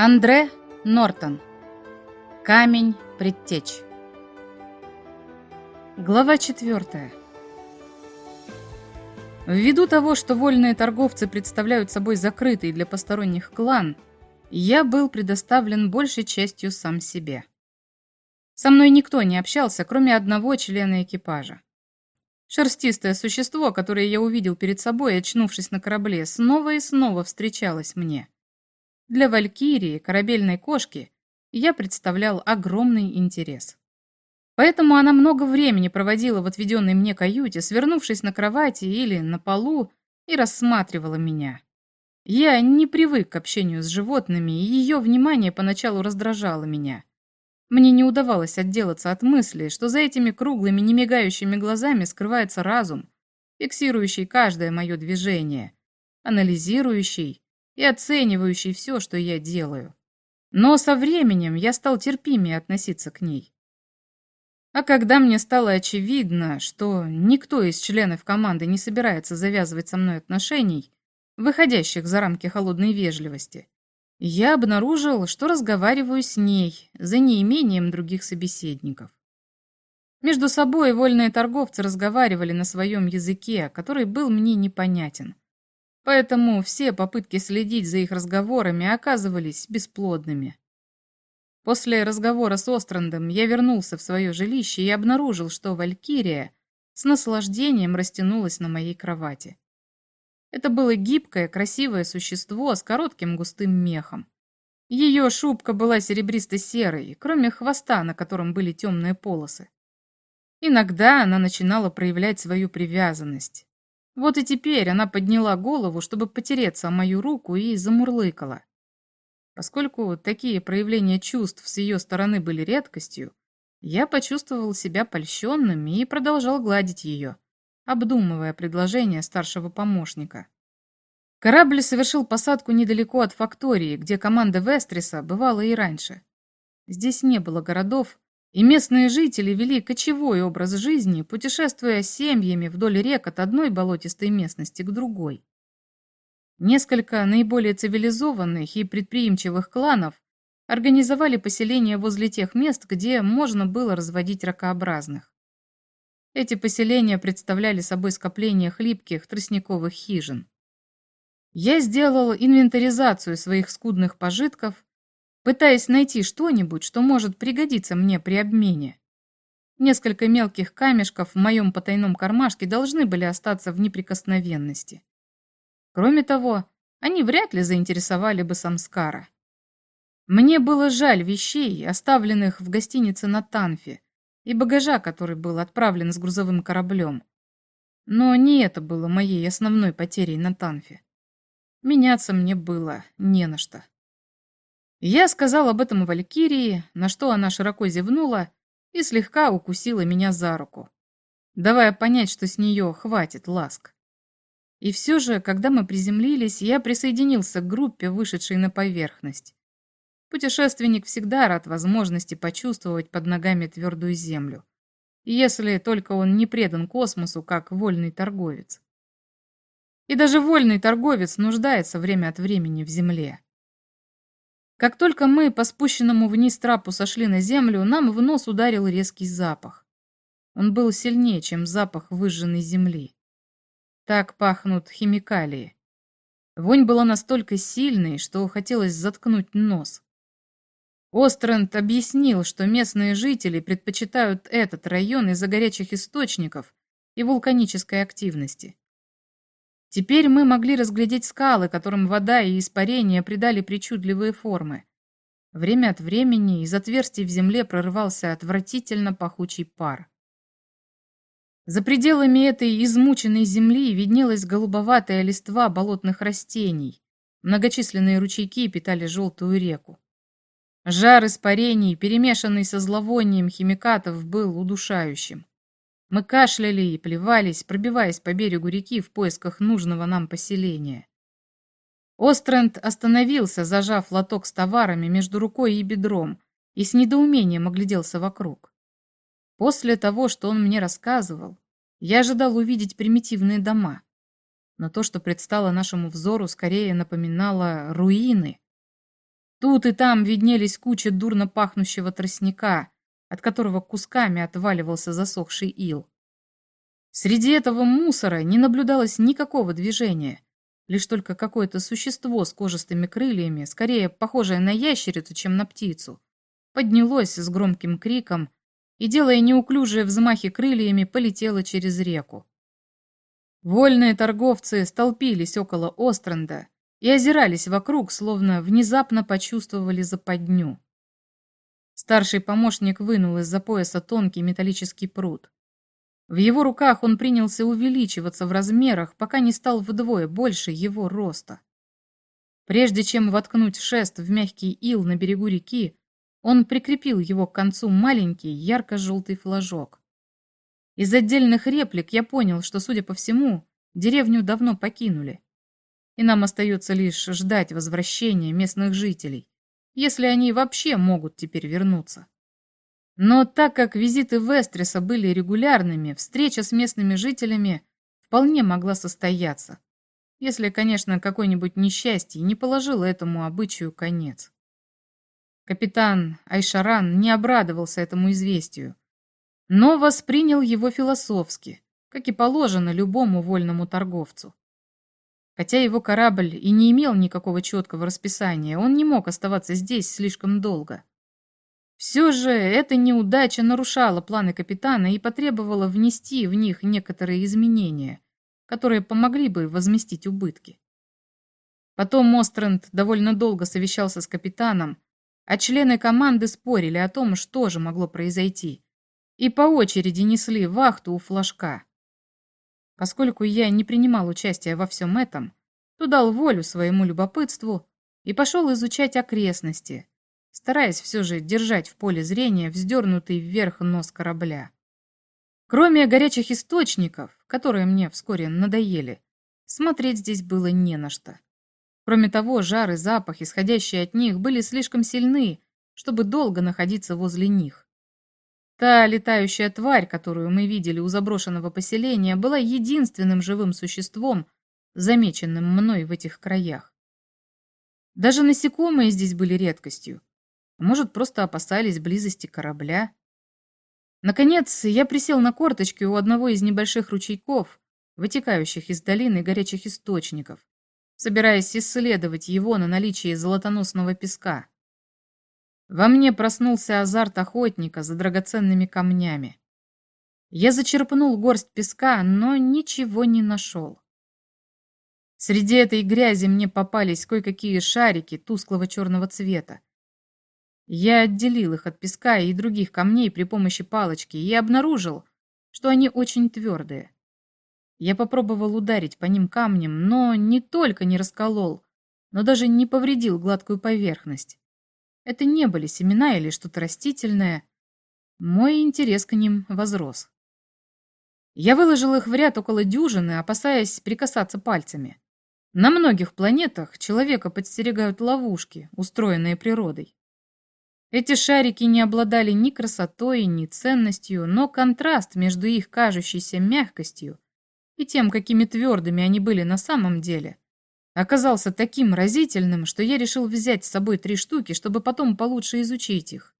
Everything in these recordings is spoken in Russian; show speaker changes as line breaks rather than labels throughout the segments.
Андре Нортон. Камень предтеч. Глава четвертая. Ввиду того, что вольные торговцы представляют собой закрытый для посторонних клан, я был предоставлен большей частью сам себе. Со мной никто не общался, кроме одного члена экипажа. Шерстистое существо, которое я увидел перед собой, очнувшись на корабле, снова и снова встречалось мне. Для Валькирии, корабельной кошки, я представлял огромный интерес. Поэтому она много времени проводила в отведенной мне каюте, свернувшись на кровати или на полу, и рассматривала меня. Я не привык к общению с животными, и ее внимание поначалу раздражало меня. Мне не удавалось отделаться от мысли, что за этими круглыми, немигающими глазами скрывается разум, фиксирующий каждое мое движение, анализирующий и оценивающий все, что я делаю. Но со временем я стал терпимее относиться к ней. А когда мне стало очевидно, что никто из членов команды не собирается завязывать со мной отношений, выходящих за рамки холодной вежливости, я обнаружил, что разговариваю с ней за неимением других собеседников. Между собой вольные торговцы разговаривали на своем языке, который был мне непонятен. Поэтому все попытки следить за их разговорами оказывались бесплодными. После разговора с Острандом я вернулся в свое жилище и обнаружил, что Валькирия с наслаждением растянулась на моей кровати. Это было гибкое, красивое существо с коротким густым мехом. Ее шубка была серебристо-серой, кроме хвоста, на котором были темные полосы. Иногда она начинала проявлять свою привязанность, вот и теперь она подняла голову, чтобы потереться о мою руку, и замурлыкала. Поскольку такие проявления чувств с ее стороны были редкостью, я почувствовал себя польщенным и продолжал гладить ее, обдумывая предложение старшего помощника. Корабль совершил посадку недалеко от фактории, где команда Вестриса бывала и раньше. Здесь не было городов, и местные жители вели кочевой образ жизни, путешествуя семьями вдоль рек от одной болотистой местности к другой. Несколько наиболее цивилизованных и предприимчивых кланов организовали поселения возле тех мест, где можно было разводить ракообразных. Эти поселения представляли собой скопление хлипких тростниковых хижин. Я сделал инвентаризацию своих скудных пожитков пытаясь найти что-нибудь, что может пригодиться мне при обмене. Несколько мелких камешков в моем потайном кармашке должны были остаться в неприкосновенности. Кроме того, они вряд ли заинтересовали бы Самскара. Мне было жаль вещей, оставленных в гостинице на Танфе, и багажа, который был отправлен с грузовым кораблем. Но не это было моей основной потерей на Танфе. Меняться мне было не на что. Я сказал об этом Валькирии, на что она широко зевнула и слегка укусила меня за руку, давая понять, что с нее хватит ласк. И все же, когда мы приземлились, я присоединился к группе, вышедшей на поверхность. Путешественник всегда рад возможности почувствовать под ногами твердую землю, если только он не предан космосу, как вольный торговец. И даже вольный торговец нуждается время от времени в земле. Как только мы по спущенному вниз трапу сошли на землю, нам в нос ударил резкий запах. Он был сильнее, чем запах выжженной земли. Так пахнут химикалии. Вонь была настолько сильной, что хотелось заткнуть нос. Остренд объяснил, что местные жители предпочитают этот район из-за горячих источников и вулканической активности. Теперь мы могли разглядеть скалы, которым вода и испарение придали причудливые формы. Время от времени из отверстий в земле прорывался отвратительно пахучий пар. За пределами этой измученной земли виднелась голубоватая листва болотных растений. Многочисленные ручейки питали желтую реку. Жар испарений, перемешанный со зловонием химикатов, был удушающим. Мы кашляли и плевались, пробиваясь по берегу реки в поисках нужного нам поселения. Остренд остановился, зажав лоток с товарами между рукой и бедром, и с недоумением огляделся вокруг. После того, что он мне рассказывал, я ожидал увидеть примитивные дома. Но то, что предстало нашему взору, скорее напоминало руины. Тут и там виднелись кучи дурно пахнущего тростника, от которого кусками отваливался засохший ил. Среди этого мусора не наблюдалось никакого движения, лишь только какое-то существо с кожистыми крыльями, скорее похожее на ящерицу, чем на птицу, поднялось с громким криком и, делая неуклюжие взмахи крыльями, полетело через реку. Вольные торговцы столпились около Остренда и озирались вокруг, словно внезапно почувствовали западню. Старший помощник вынул из-за пояса тонкий металлический пруд. В его руках он принялся увеличиваться в размерах, пока не стал вдвое больше его роста. Прежде чем воткнуть шест в мягкий ил на берегу реки, он прикрепил его к концу маленький ярко-желтый флажок. Из отдельных реплик я понял, что, судя по всему, деревню давно покинули и нам остается лишь ждать возвращения местных жителей, если они вообще могут теперь вернуться. Но так как визиты Вестреса были регулярными, встреча с местными жителями вполне могла состояться, если, конечно, какое-нибудь несчастье не положило этому обычаю конец. Капитан Айшаран не обрадовался этому известию, но воспринял его философски, как и положено любому вольному торговцу. Хотя его корабль и не имел никакого четкого расписания, он не мог оставаться здесь слишком долго. Все же эта неудача нарушала планы капитана и потребовала внести в них некоторые изменения, которые помогли бы возместить убытки. Потом Мостренд довольно долго совещался с капитаном, а члены команды спорили о том, что же могло произойти, и по очереди несли вахту у флажка. Поскольку я не принимал участия во всем этом, то дал волю своему любопытству и пошел изучать окрестности, стараясь все же держать в поле зрения вздернутый вверх нос корабля. Кроме горячих источников, которые мне вскоре надоели, смотреть здесь было не на что. Кроме того, жар и запах, исходящие от них, были слишком сильны, чтобы долго находиться возле них. Та летающая тварь, которую мы видели у заброшенного поселения, была единственным живым существом, замеченным мной в этих краях. Даже насекомые здесь были редкостью. может, просто опасались близости корабля. Наконец, я присел на корточки у одного из небольших ручейков, вытекающих из долины горячих источников, собираясь исследовать его на наличие золотоносного песка. Во мне проснулся азарт охотника за драгоценными камнями. Я зачерпнул горсть песка, но ничего не нашел. Среди этой грязи мне попались кое-какие шарики тусклого черного цвета. Я отделил их от песка и других камней при помощи палочки и обнаружил, что они очень твердые. Я попробовал ударить по ним камнем, но не только не расколол, но даже не повредил гладкую поверхность. Это не были семена или что-то растительное. Мой интерес к ним возрос. Я выложил их в ряд около дюжины, опасаясь прикасаться пальцами. На многих планетах человека подстерегают ловушки, устроенные природой. Эти шарики не обладали ни красотой, ни ценностью, но контраст между их кажущейся мягкостью и тем, какими твердыми они были на самом деле, оказался таким разительным, что я решил взять с собой три штуки, чтобы потом получше изучить их.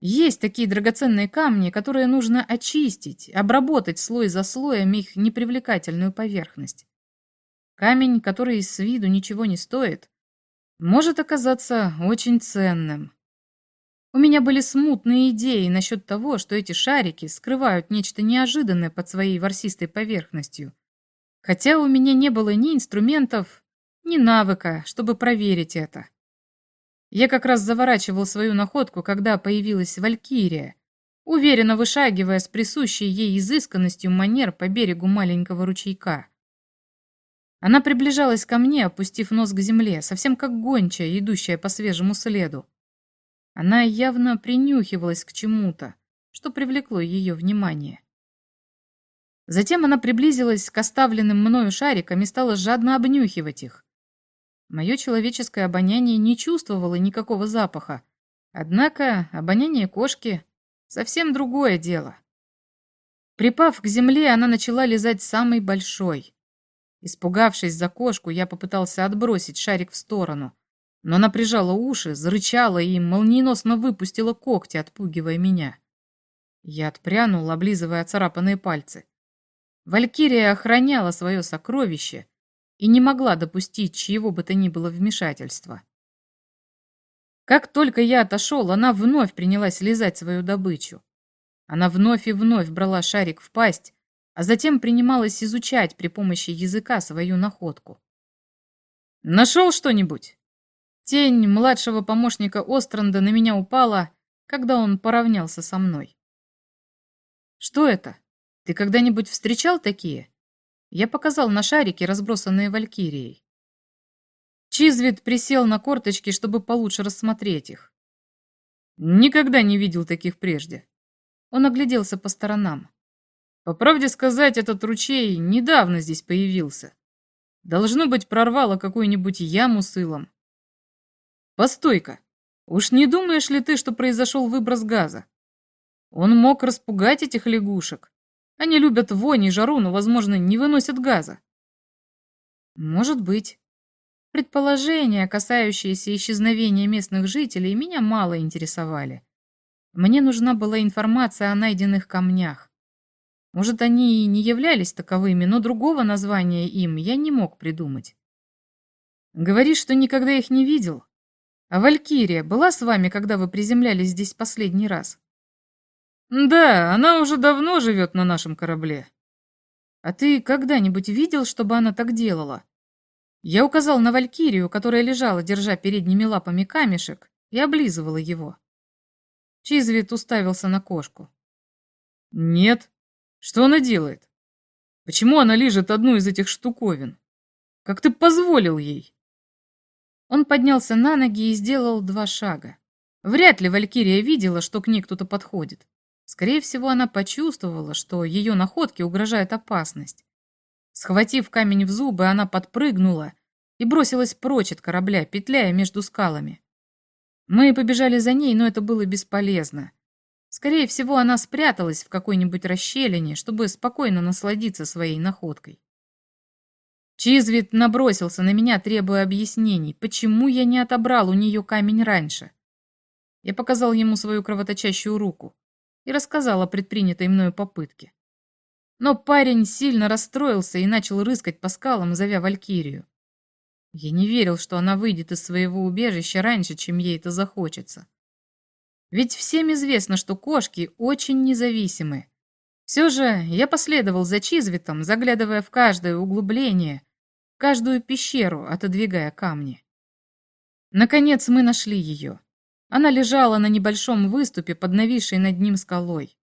Есть такие драгоценные камни, которые нужно очистить, обработать слой за слоем их непривлекательную поверхность. Камень, который с виду ничего не стоит, может оказаться очень ценным. У меня были смутные идеи насчет того, что эти шарики скрывают нечто неожиданное под своей ворсистой поверхностью – хотя у меня не было ни инструментов, ни навыка, чтобы проверить это. Я как раз заворачивал свою находку, когда появилась Валькирия, уверенно вышагивая с присущей ей изысканностью манер по берегу маленького ручейка. Она приближалась ко мне, опустив нос к земле, совсем как гончая, идущая по свежему следу. Она явно принюхивалась к чему-то, что привлекло ее внимание. Затем она приблизилась к оставленным мною шарикам и стала жадно обнюхивать их. Мое человеческое обоняние не чувствовало никакого запаха, однако обоняние кошки — совсем другое дело. Припав к земле, она начала лизать самый большой. Испугавшись за кошку, я попытался отбросить шарик в сторону, Но она прижала уши, зарычала и молниеносно выпустила когти, отпугивая меня. Я отпрянул, облизывая царапанные пальцы. Валькирия охраняла свое сокровище и не могла допустить чьего бы то ни было вмешательства. Как только я отошел, она вновь принялась лизать свою добычу. Она вновь и вновь брала шарик в пасть, а затем принималась изучать при помощи языка свою находку. «Нашел что-нибудь?» Тень младшего помощника Остранда на меня упала, когда он поравнялся со мной. «Что это? Ты когда-нибудь встречал такие?» Я показал на шарике, разбросанные валькирией. Чизвит присел на корточки, чтобы получше рассмотреть их. Никогда не видел таких прежде. Он огляделся по сторонам. По правде сказать, этот ручей недавно здесь появился. Должно быть, прорвало какую-нибудь яму с илом. Постой-ка, уж не думаешь ли ты, что произошел выброс газа? Он мог распугать этих лягушек. Они любят вонь и жару, но, возможно, не выносят газа. Может быть. Предположения, касающиеся исчезновения местных жителей, меня мало интересовали. Мне нужна была информация о найденных камнях. Может, они и не являлись таковыми, но другого названия им я не мог придумать. Говоришь, что никогда их не видел? А Валькирия была с вами, когда вы приземлялись здесь последний раз? Да, она уже давно живет на нашем корабле. А ты когда-нибудь видел, чтобы она так делала? Я указал на Валькирию, которая лежала, держа передними лапами камешек, и облизывала его. Чизвит уставился на кошку. «Нет. Что она делает? Почему она лежит одну из этих штуковин? Как ты позволил ей?» Он поднялся на ноги и сделал два шага. Вряд ли Валькирия видела, что к ней кто-то подходит. Скорее всего, она почувствовала, что ее находке угрожает опасность. Схватив камень в зубы, она подпрыгнула и бросилась прочь от корабля, петляя между скалами. Мы побежали за ней, но это было бесполезно. Скорее всего, она спряталась в какой-нибудь расщелине, чтобы спокойно насладиться своей находкой. Чизвит набросился на меня, требуя объяснений, почему я не отобрал у нее камень раньше. Я показал ему свою кровоточащую руку и рассказал о предпринятой мною попытке. Но парень сильно расстроился и начал рыскать по скалам, зовя Валькирию. Я не верил, что она выйдет из своего убежища раньше, чем ей это захочется. Ведь всем известно, что кошки очень независимы. Все же я последовал за Чизвитом, заглядывая в каждое углубление, каждую пещеру, отодвигая камни. Наконец мы нашли ее. Она лежала на небольшом выступе под нависшей над ним скалой.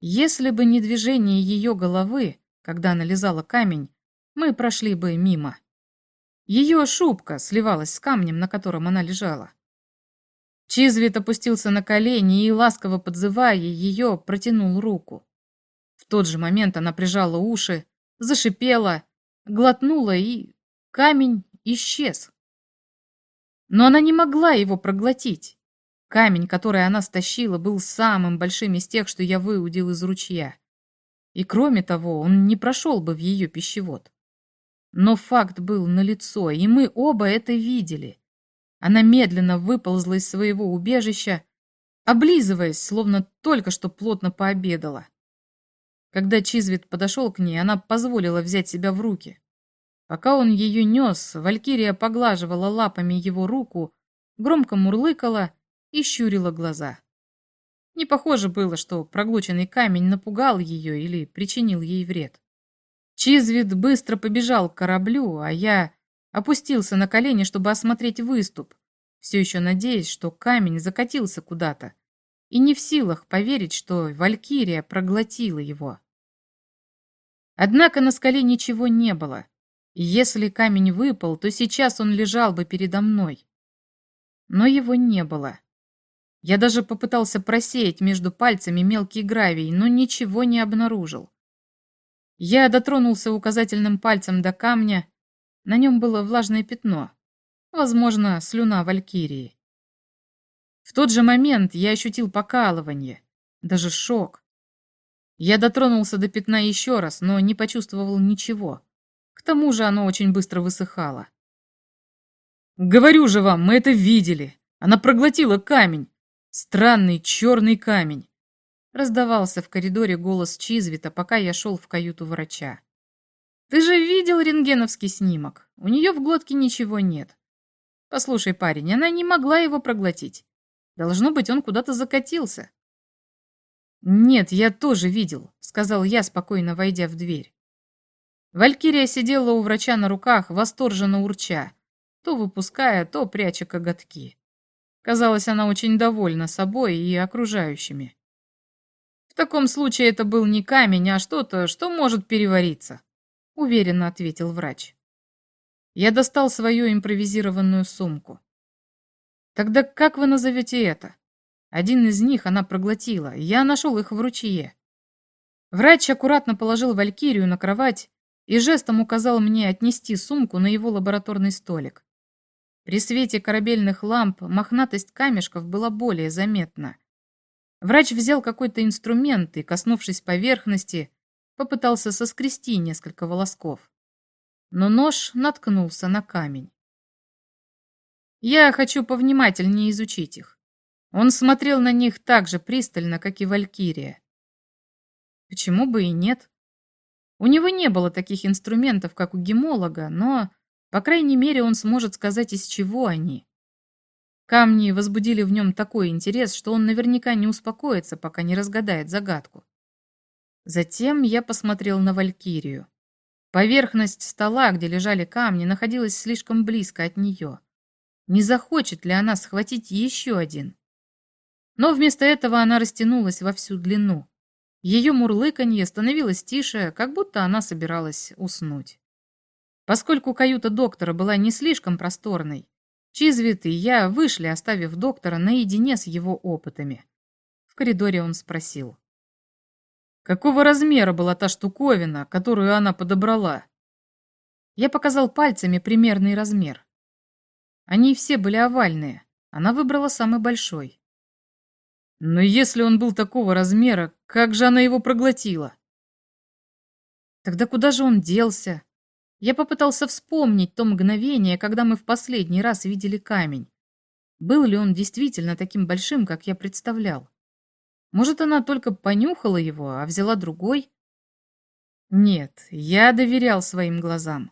Если бы не движение ее головы, когда она лизала камень, мы прошли бы мимо. Ее шубка сливалась с камнем, на котором она лежала. Чизвит опустился на колени и, ласково подзывая ее, протянул руку. В тот же момент она прижала уши, зашипела, глотнула и... камень исчез. Но она не могла его проглотить. Камень, который она стащила, был самым большим из тех, что я выудил из ручья. И кроме того, он не прошел бы в ее пищевод. Но факт был налицо, и мы оба это видели. Она медленно выползла из своего убежища, облизываясь, словно только что плотно пообедала. Когда Чизвит подошел к ней, она позволила взять себя в руки. Пока он ее нес, Валькирия поглаживала лапами его руку, громко мурлыкала и щурила глаза. Не похоже было, что проглоченный камень напугал ее или причинил ей вред. Чизвид быстро побежал к кораблю, а я опустился на колени, чтобы осмотреть выступ, все еще надеясь, что камень закатился куда-то, и не в силах поверить, что Валькирия проглотила его. Однако на скале ничего не было, если камень выпал, то сейчас он лежал бы передо мной. Но его не было. Я даже попытался просеять между пальцами мелкий гравий, но ничего не обнаружил. Я дотронулся указательным пальцем до камня. На нем было влажное пятно. Возможно, слюна валькирии. В тот же момент я ощутил покалывание, даже шок. Я дотронулся до пятна еще раз, но не почувствовал ничего. Тому же оно очень быстро высыхало.
Говорю же вам, мы это видели. Она проглотила камень. Странный черный камень.
Раздавался в коридоре голос Чизвита, пока я шел в каюту врача. Ты же видел рентгеновский снимок? У нее в глотке ничего нет. Послушай, парень, она не могла его проглотить. Должно быть, он куда-то закатился. Нет, я тоже видел, сказал я, спокойно войдя в дверь. Валькирия сидела у врача на руках, восторженно урча, то выпуская, то пряча коготки. Казалось, она очень довольна собой и окружающими. В таком случае это был не камень, а что-то, что может перевариться, уверенно ответил врач. Я достал свою импровизированную сумку. Тогда как вы назовете это? Один из них она проглотила, я нашел их в ручье. Врач аккуратно положил Валькирию на кровать и жестом указал мне отнести сумку на его лабораторный столик. При свете корабельных ламп мохнатость камешков была более заметна. Врач взял какой-то инструмент и, коснувшись поверхности, попытался соскрести несколько волосков. Но нож наткнулся на камень. Я хочу повнимательнее изучить их. Он смотрел на них так же пристально, как и Валькирия. Почему бы и нет? У него не было таких инструментов, как у гемолога, но по крайней мере, он сможет сказать, из чего они. Камни возбудили в нем такой интерес, что он наверняка не успокоится, пока не разгадает загадку. Затем я посмотрел на Валькирию. Поверхность стола, где лежали камни, находилась слишком близко от нее. Не захочет ли она схватить еще один? Но вместо этого она растянулась во всю длину. Ее мурлыканье становилось тише, как будто она собиралась уснуть. Поскольку каюта доктора была не слишком просторной, Чизвит и я вышли, оставив доктора наедине с его опытами. В коридоре он спросил. «Какого размера была та штуковина, которую она подобрала?» Я показал пальцами примерный размер. Они все были овальные. Она выбрала самый большой. Но если он был такого размера, как же она его проглотила? Тогда куда же он делся? Я попытался вспомнить то мгновение, когда мы в последний раз видели камень. Был ли он действительно таким большим, как я представлял? Может, она только понюхала его, а взяла другой? Нет, я доверял своим глазам.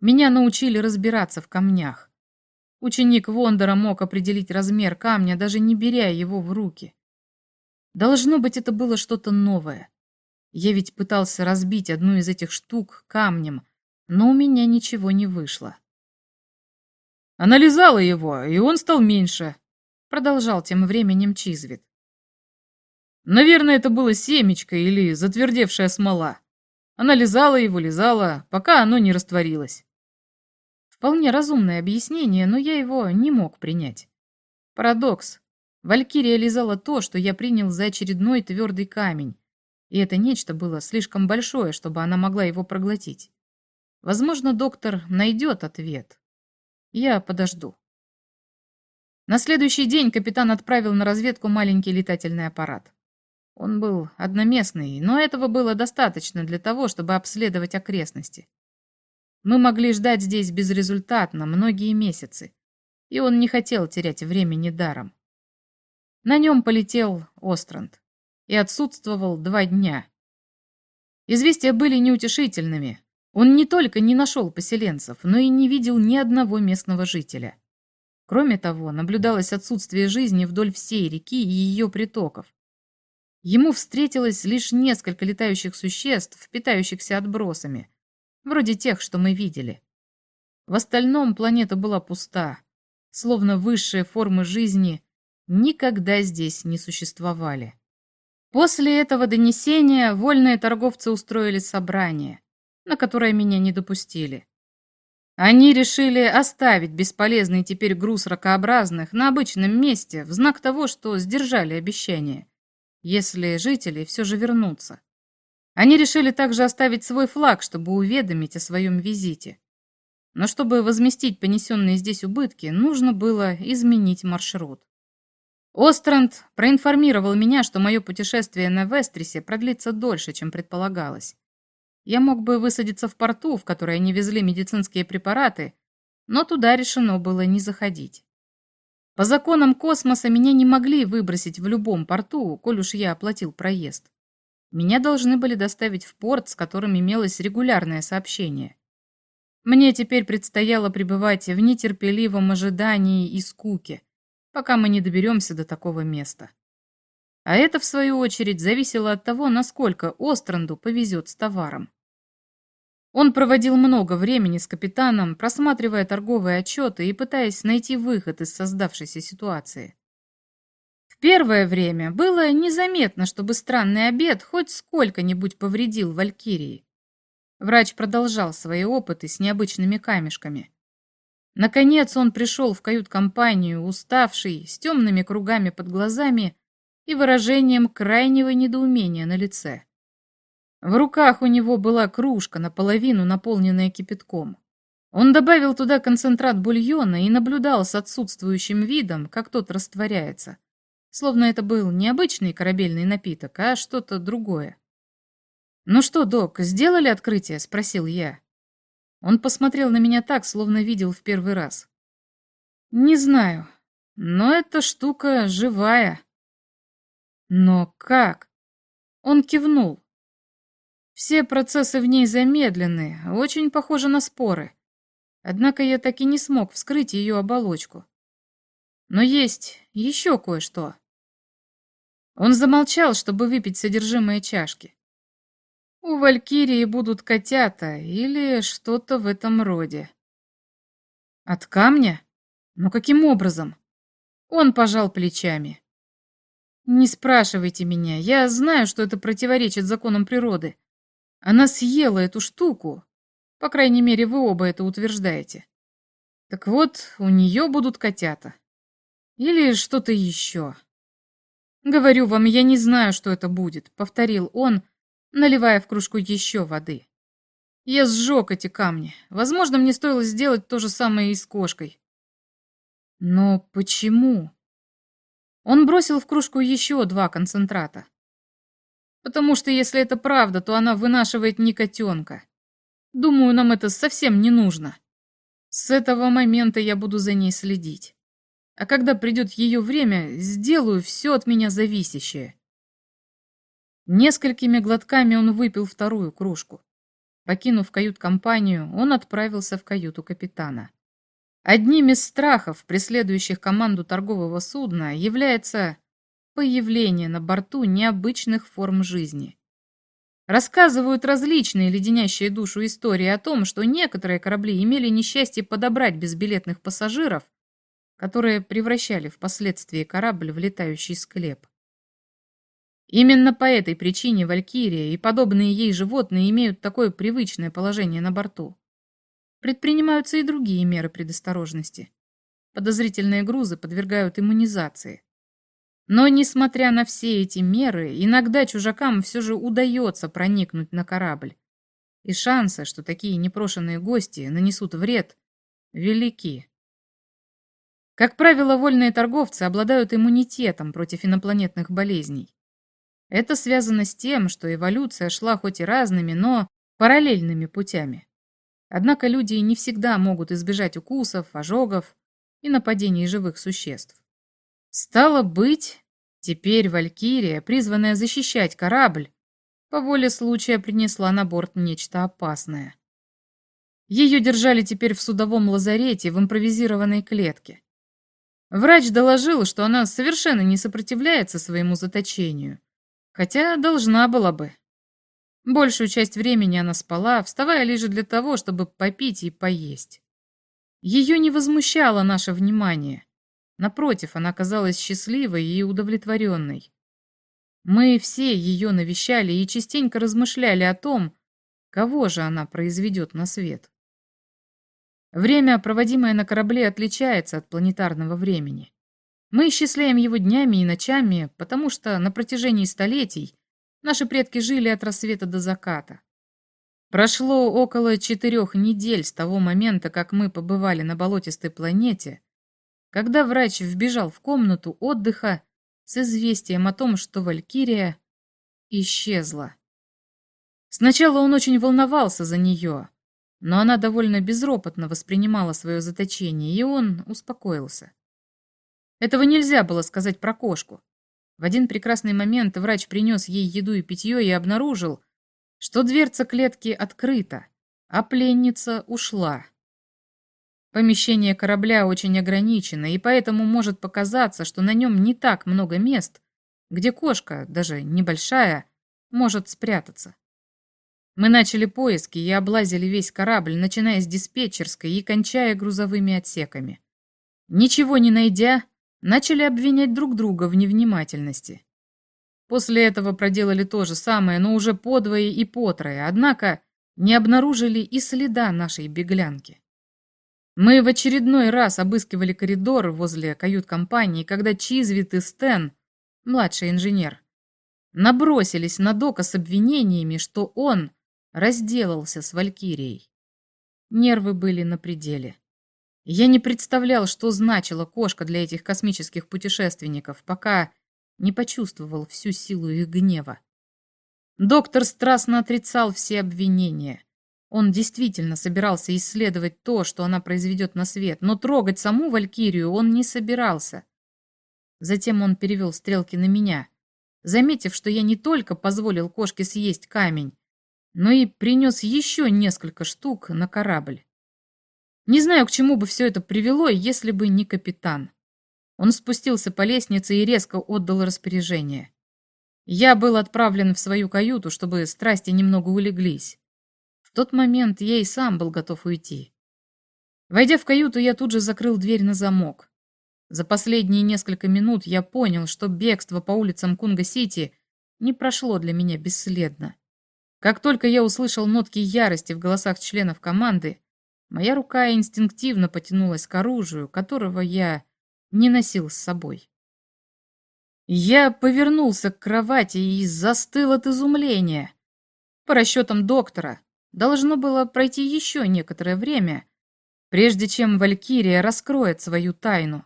Меня научили разбираться в камнях. Ученик Вондора мог определить размер камня, даже не беря его в руки. Должно быть, это было что-то новое. Я ведь пытался разбить одну из этих штук камнем, но у меня ничего не вышло. Она лизала его, и он стал меньше, продолжал тем временем Чизвит. Наверное, это было семечко или затвердевшая смола. Она лизала его, лизала, пока оно не растворилось. Вполне разумное объяснение, но я его не мог принять. Парадокс. Валькирия лизала то, что я принял за очередной твердый камень, и это нечто было слишком большое, чтобы она могла его проглотить. Возможно, доктор найдет ответ. Я подожду. На следующий день капитан отправил на разведку маленький летательный аппарат. Он был одноместный, но этого было достаточно для того, чтобы обследовать окрестности. Мы могли ждать здесь безрезультатно многие месяцы, и он не хотел терять времени даром. На нем полетел Остранд и отсутствовал два дня. Известия были неутешительными, он не только не нашел поселенцев, но и не видел ни одного местного жителя. Кроме того, наблюдалось отсутствие жизни вдоль всей реки и ее притоков. Ему встретилось лишь несколько летающих существ, питающихся отбросами, вроде тех, что мы видели. В остальном планета была пуста, словно высшие формы жизни никогда здесь не существовали. После этого донесения вольные торговцы устроили собрание на которое меня не допустили. Они решили оставить бесполезный теперь груз ракообразных на обычном месте в знак того, что сдержали обещание, если жители все же вернутся. Они решили также оставить свой флаг, чтобы уведомить о своем визите. Но чтобы возместить понесенные здесь убытки, нужно было изменить маршрут. Остранд проинформировал меня, что мое путешествие на Вестрисе продлится дольше, чем предполагалось. Я мог бы высадиться в порту, в который они везли медицинские препараты, но туда решено было не заходить. По законам космоса меня не могли выбросить в любом порту, коль уж я оплатил проезд. Меня должны были доставить в порт, с которым имелось регулярное сообщение. Мне теперь предстояло пребывать в нетерпеливом ожидании и скуке, пока мы не доберемся до такого места. А это, в свою очередь, зависело от того, насколько Остранду повезет с товаром. Он проводил много времени с капитаном, просматривая торговые отчеты и пытаясь найти выход из создавшейся ситуации. В первое время было незаметно, чтобы странный обед хоть сколько-нибудь повредил Валькирии. Врач продолжал свои опыты с необычными камешками. Наконец он пришел в кают-компанию, уставший, с темными кругами под глазами и выражением крайнего недоумения на лице. В руках у него была кружка, наполовину наполненная кипятком. Он добавил туда концентрат бульона и наблюдал с отсутствующим видом, как тот растворяется, словно это был не обычный корабельный напиток, а что-то другое. «Ну что, док, сделали открытие?» — спросил я. Он посмотрел на меня так, словно видел в первый раз. «Не знаю, но эта штука живая». «Но как?» Он кивнул. Все процессы в ней замедлены, очень похожи на споры. Однако я так и не смог вскрыть ее оболочку. Но есть еще кое-что. Он замолчал, чтобы выпить содержимое чашки. У Валькирии будут котята или что-то в этом роде. От камня? Но каким образом? Он пожал плечами. Не спрашивайте меня, я знаю, что это противоречит законам природы. Она съела эту штуку. По крайней мере, вы оба это утверждаете. Так вот, у нее будут котята. Или что-то еще. Говорю вам, я не знаю, что это будет, повторил он, наливая в кружку еще воды. Я сжег эти камни. Возможно, мне стоило сделать то же самое и с кошкой. Но почему? Он бросил в кружку еще два концентрата. Потому что если это правда, то она вынашивает не котенка. Думаю, нам это совсем не нужно. С этого момента я буду за ней следить. А когда придет ее время, сделаю все от меня зависящее. Несколькими глотками он выпил вторую кружку. Покинув кают-компанию, он отправился в каюту капитана. Одним из страхов, преследующих команду торгового судна, является появление на борту необычных форм жизни. Рассказывают различные леденящие душу истории о том, что некоторые корабли имели несчастье подобрать безбилетных пассажиров, которые превращали впоследствии корабль в летающий склеп. Именно по этой причине Валькирия и подобные ей животные имеют такое привычное положение на борту. Предпринимаются и другие меры предосторожности. Подозрительные грузы подвергают иммунизации. Но, несмотря на все эти меры, иногда чужакам все же удается проникнуть на корабль. И шансы, что такие непрошенные гости нанесут вред, велики. Как правило, вольные торговцы обладают иммунитетом против инопланетных болезней. Это связано с тем, что эволюция шла хоть и разными, но параллельными путями. Однако люди не всегда могут избежать укусов, ожогов и нападений живых существ. Стало быть, теперь Валькирия, призванная защищать корабль, по воле случая принесла на борт нечто опасное. Ее держали теперь в судовом лазарете в импровизированной клетке. Врач доложил, что она совершенно не сопротивляется своему заточению, хотя должна была бы. Большую часть времени она спала, вставая лишь для того, чтобы попить и поесть. Ее не возмущало наше внимание. Напротив, она казалась счастливой и удовлетворенной. Мы все ее навещали и частенько размышляли о том, кого же она произведет на свет. Время, проводимое на корабле, отличается от планетарного времени. Мы исчисляем его днями и ночами, потому что на протяжении столетий наши предки жили от рассвета до заката. Прошло около четырех недель с того момента, как мы побывали на болотистой планете, когда врач вбежал в комнату отдыха с известием о том, что Валькирия исчезла. Сначала он очень волновался за нее, но она довольно безропотно воспринимала свое заточение, и он успокоился. Этого нельзя было сказать про кошку. В один прекрасный момент врач принес ей еду и питье и обнаружил, что дверца клетки открыта, а пленница ушла. Помещение корабля очень ограничено, и поэтому может показаться, что на нем не так много мест, где кошка, даже небольшая, может спрятаться. Мы начали поиски и облазили весь корабль, начиная с диспетчерской и кончая грузовыми отсеками. Ничего не найдя, начали обвинять друг друга в невнимательности. После этого проделали то же самое, но уже подвое и потрое, однако не обнаружили и следа нашей беглянки. Мы в очередной раз обыскивали коридор возле кают-компании, когда Чизвит и Стэн, младший инженер, набросились на Дока с обвинениями, что он разделался с Валькирией. Нервы были на пределе. Я не представлял, что значила кошка для этих космических путешественников, пока не почувствовал всю силу их гнева. Доктор страстно отрицал все обвинения. Он действительно собирался исследовать то, что она произведет на свет, но трогать саму Валькирию он не собирался. Затем он перевел стрелки на меня, заметив, что я не только позволил кошке съесть камень, но и принес еще несколько штук на корабль. Не знаю, к чему бы все это привело, если бы не капитан. Он спустился по лестнице и резко отдал распоряжение. Я был отправлен в свою каюту, чтобы страсти немного улеглись. В тот момент я и сам был готов уйти. Войдя в каюту, я тут же закрыл дверь на замок. За последние несколько минут я понял, что бегство по улицам Кунга-Сити не прошло для меня бесследно. Как только я услышал нотки ярости в голосах членов команды, моя рука инстинктивно потянулась к оружию, которого я не носил с собой. Я повернулся к кровати и застыл от изумления. По расчетам доктора, должно было пройти еще некоторое время, прежде чем Валькирия раскроет свою тайну.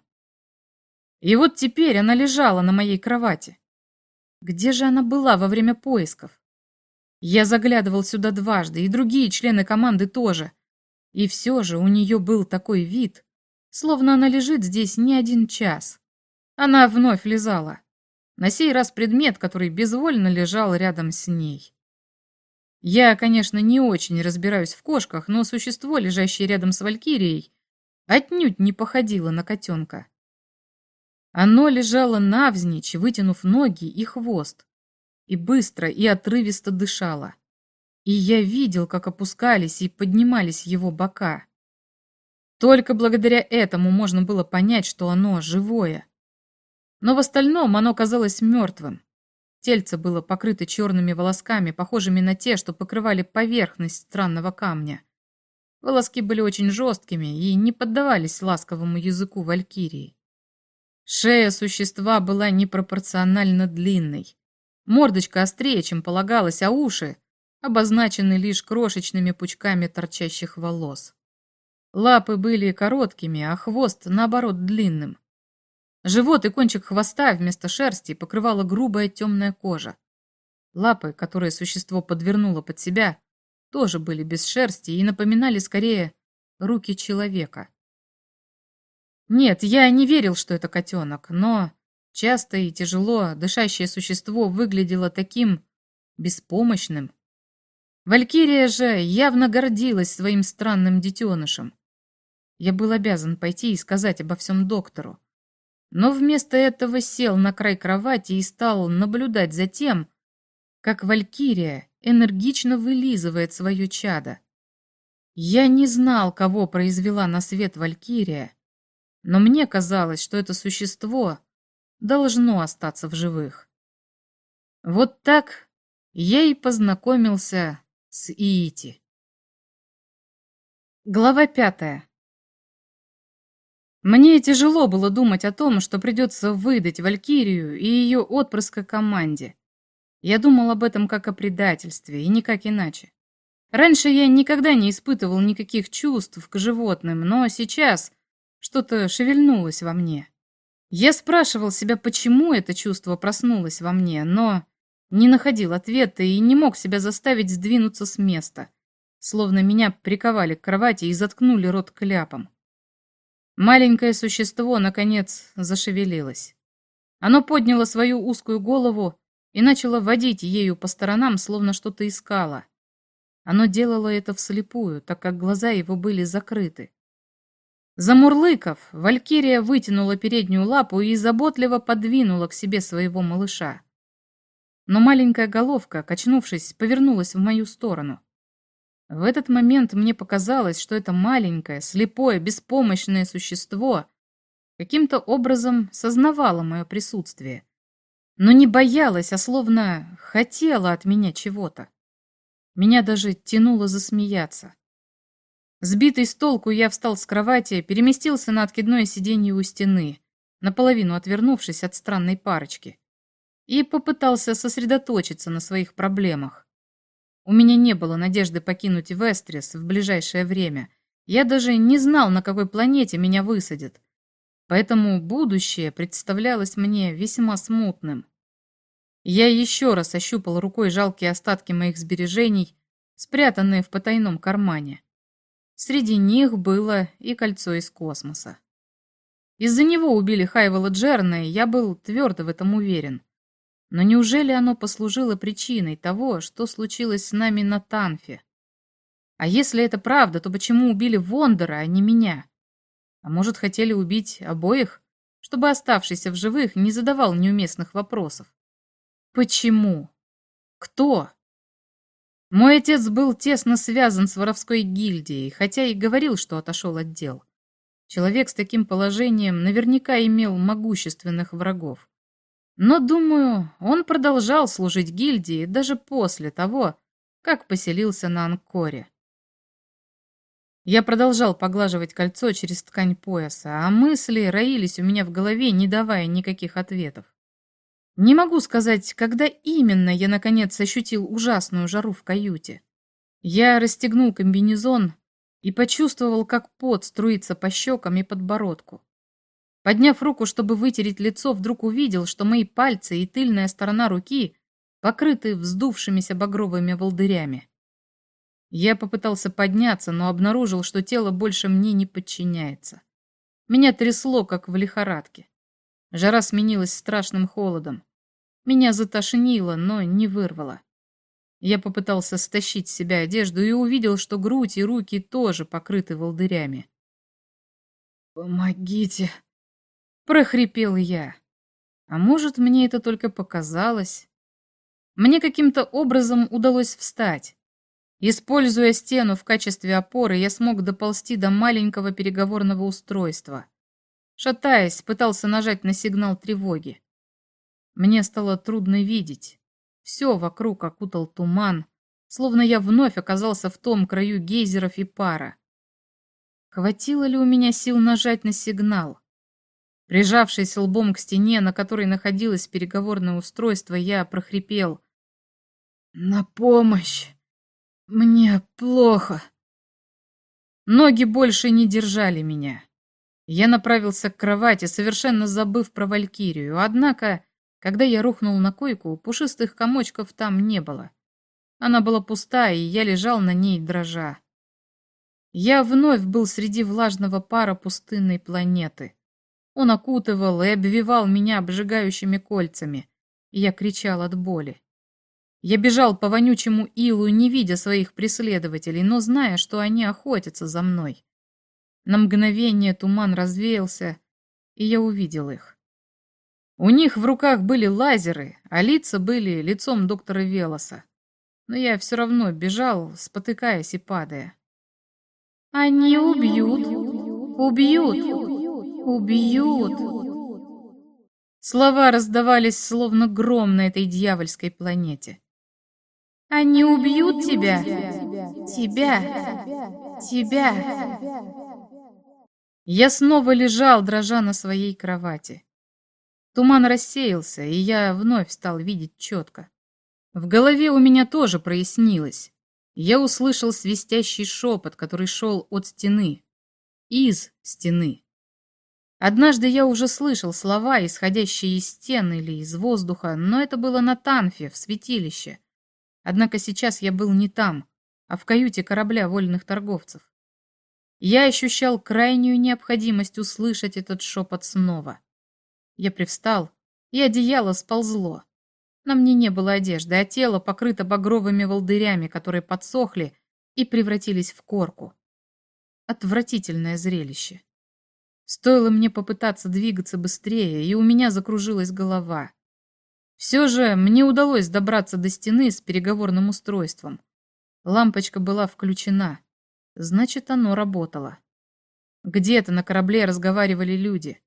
И вот теперь она лежала на моей кровати. Где же она была во время поисков? Я заглядывал сюда дважды, и другие члены команды тоже. И все же у нее был такой вид, словно она лежит здесь не один час. Она вновь лизала. На сей раз предмет, который безвольно лежал рядом с ней. Я, конечно, не очень разбираюсь в кошках, но существо, лежащее рядом с Валькирией, отнюдь не походило на котенка. Оно лежало навзничь, вытянув ноги и хвост и быстро и отрывисто дышала. И я видел, как опускались и поднимались его бока. Только благодаря этому можно было понять, что оно живое. Но в остальном оно казалось мертвым. Тельце было покрыто черными волосками, похожими на те, что покрывали поверхность странного камня. Волоски были очень жесткими и не поддавались ласковому языку валькирии. Шея существа была непропорционально длинной. Мордочка острее, чем полагалось, а уши обозначены лишь крошечными пучками торчащих волос. Лапы были короткими, а хвост, наоборот, длинным. Живот и кончик хвоста вместо шерсти покрывала грубая темная кожа. Лапы, которые существо подвернуло под себя, тоже были без шерсти и напоминали скорее руки человека. Нет, я не верил, что это котенок, но Часто и тяжело дышащее существо выглядело таким беспомощным. Валькирия же явно гордилась своим странным детенышем. Я был обязан пойти и сказать обо всем доктору. Но вместо этого сел на край кровати и стал наблюдать за тем, как Валькирия энергично вылизывает свое чадо. Я не знал, кого произвела на свет Валькирия, но мне казалось, что это существо должно остаться в живых. Вот так я и познакомился с Иити. Глава пятая. Мне тяжело было думать о том, что придется выдать Валькирию и ее отпрыска команде. Я думал об этом как о предательстве, и никак иначе. Раньше я никогда не испытывал никаких чувств к животным, но сейчас что-то шевельнулось во мне. Я спрашивал себя, почему это чувство проснулось во мне, но не находил ответа и не мог себя заставить сдвинуться с места. словно меня приковали к кровати и заткнули рот кляпом. Маленькое существо, наконец, зашевелилось. Оно подняло свою узкую голову и начало водить ею по сторонам, словно что-то искало. Оно делало это вслепую, так как глаза его были закрыты. Замурлыков, Валькирия вытянула переднюю лапу и заботливо подвинула к себе своего малыша. Но маленькая головка, качнувшись, повернулась в мою сторону. В этот момент мне показалось, что это маленькое, слепое, беспомощное существо каким-то образом сознавало мое присутствие, но не боялось, а словно хотела от меня чего-то. Меня даже тянуло засмеяться. Сбитый с толку, я встал с кровати, переместился на откидное сиденье у стены, наполовину отвернувшись от странной парочки, и попытался сосредоточиться на своих проблемах. У меня не было надежды покинуть Вестрис в ближайшее время. Я даже не знал, на какой планете меня высадят. Поэтому будущее представлялось мне весьма смутным. Я еще раз ощупал рукой жалкие остатки моих сбережений, спрятанные в потайном кармане. Среди них было и кольцо из космоса. Из-за него убили Хайвела Джерна, и я был твердо в этом уверен. Но неужели оно послужило причиной того, что случилось с нами на Танфе? А если это правда, то почему убили Вондера, а не меня? А может, хотели убить обоих, чтобы оставшийся в живых не задавал неуместных вопросов? Почему? Кто? Мой отец был тесно связан с воровской гильдией, хотя и говорил, что отошел от дел. Человек с таким положением наверняка имел могущественных врагов. Но, думаю, он продолжал служить гильдии даже после того, как поселился на Анкоре. Я продолжал поглаживать кольцо через ткань пояса, а мысли роились у меня в голове, не давая никаких ответов. Не могу сказать, когда именно я наконец ощутил ужасную жару в каюте. Я расстегнул комбинезон и почувствовал, как пот струится по щекам и подбородку. Подняв руку, чтобы вытереть лицо, вдруг увидел, что мои пальцы и тыльная сторона руки покрыты вздувшимися багровыми волдырями. Я попытался подняться, но обнаружил, что тело больше мне не подчиняется. Меня трясло, как в лихорадке. Жара сменилась страшным холодом. Меня затошнило, но не вырвало. Я попытался стащить с себя одежду и увидел, что грудь и руки тоже покрыты волдырями. «Помогите!» Прохрипел я. А может, мне это только показалось? Мне каким-то образом удалось встать. Используя стену в качестве опоры, я смог доползти до маленького переговорного устройства. Шатаясь, пытался нажать на сигнал тревоги. Мне стало трудно видеть. Все вокруг окутал туман, словно я вновь оказался в том краю гейзеров и пара. Хватило ли у меня сил нажать на сигнал? Прижавшись лбом к стене, на которой находилось переговорное устройство, я прохрипел. «На помощь! Мне плохо!» Ноги больше не держали меня. Я направился к кровати, совершенно забыв про Валькирию. Однако, когда я рухнул на койку, пушистых комочков там не было. Она была пустая, и я лежал на ней дрожа. Я вновь был среди влажного пара пустынной планеты. Он окутывал и обвивал меня обжигающими кольцами, и я кричал от боли. Я бежал по вонючему илу, не видя своих преследователей, но зная, что они охотятся за мной. На мгновение туман развеялся, и я увидел их. У них в руках были лазеры, а лица были лицом доктора Велоса. Но я все равно бежал, спотыкаясь и падая. «Они убьют! Убьют!» Убьют!» Слова раздавались словно гром на этой дьявольской планете. «Они убьют тебя! Тебя! Тебя!» Я снова лежал, дрожа на своей кровати. Туман рассеялся, и я вновь стал видеть четко. В голове у меня тоже прояснилось. Я услышал свистящий шепот, который шел от стены. Из стены. Однажды я уже слышал слова, исходящие из стен или из воздуха, но это было на Танфе, в святилище. Однако сейчас я был не там. а в каюте корабля вольных торговцев. Я ощущал крайнюю необходимость услышать этот шепот снова. Я привстал, и одеяло сползло. На мне не было одежды, а тело покрыто багровыми волдырями, которые подсохли и превратились в корку. Отвратительное зрелище. Стоило мне попытаться двигаться быстрее, и у меня закружилась голова. Все же мне удалось добраться до стены с переговорным устройством. Лампочка была включена. Значит, оно работало. Где-то на корабле разговаривали люди.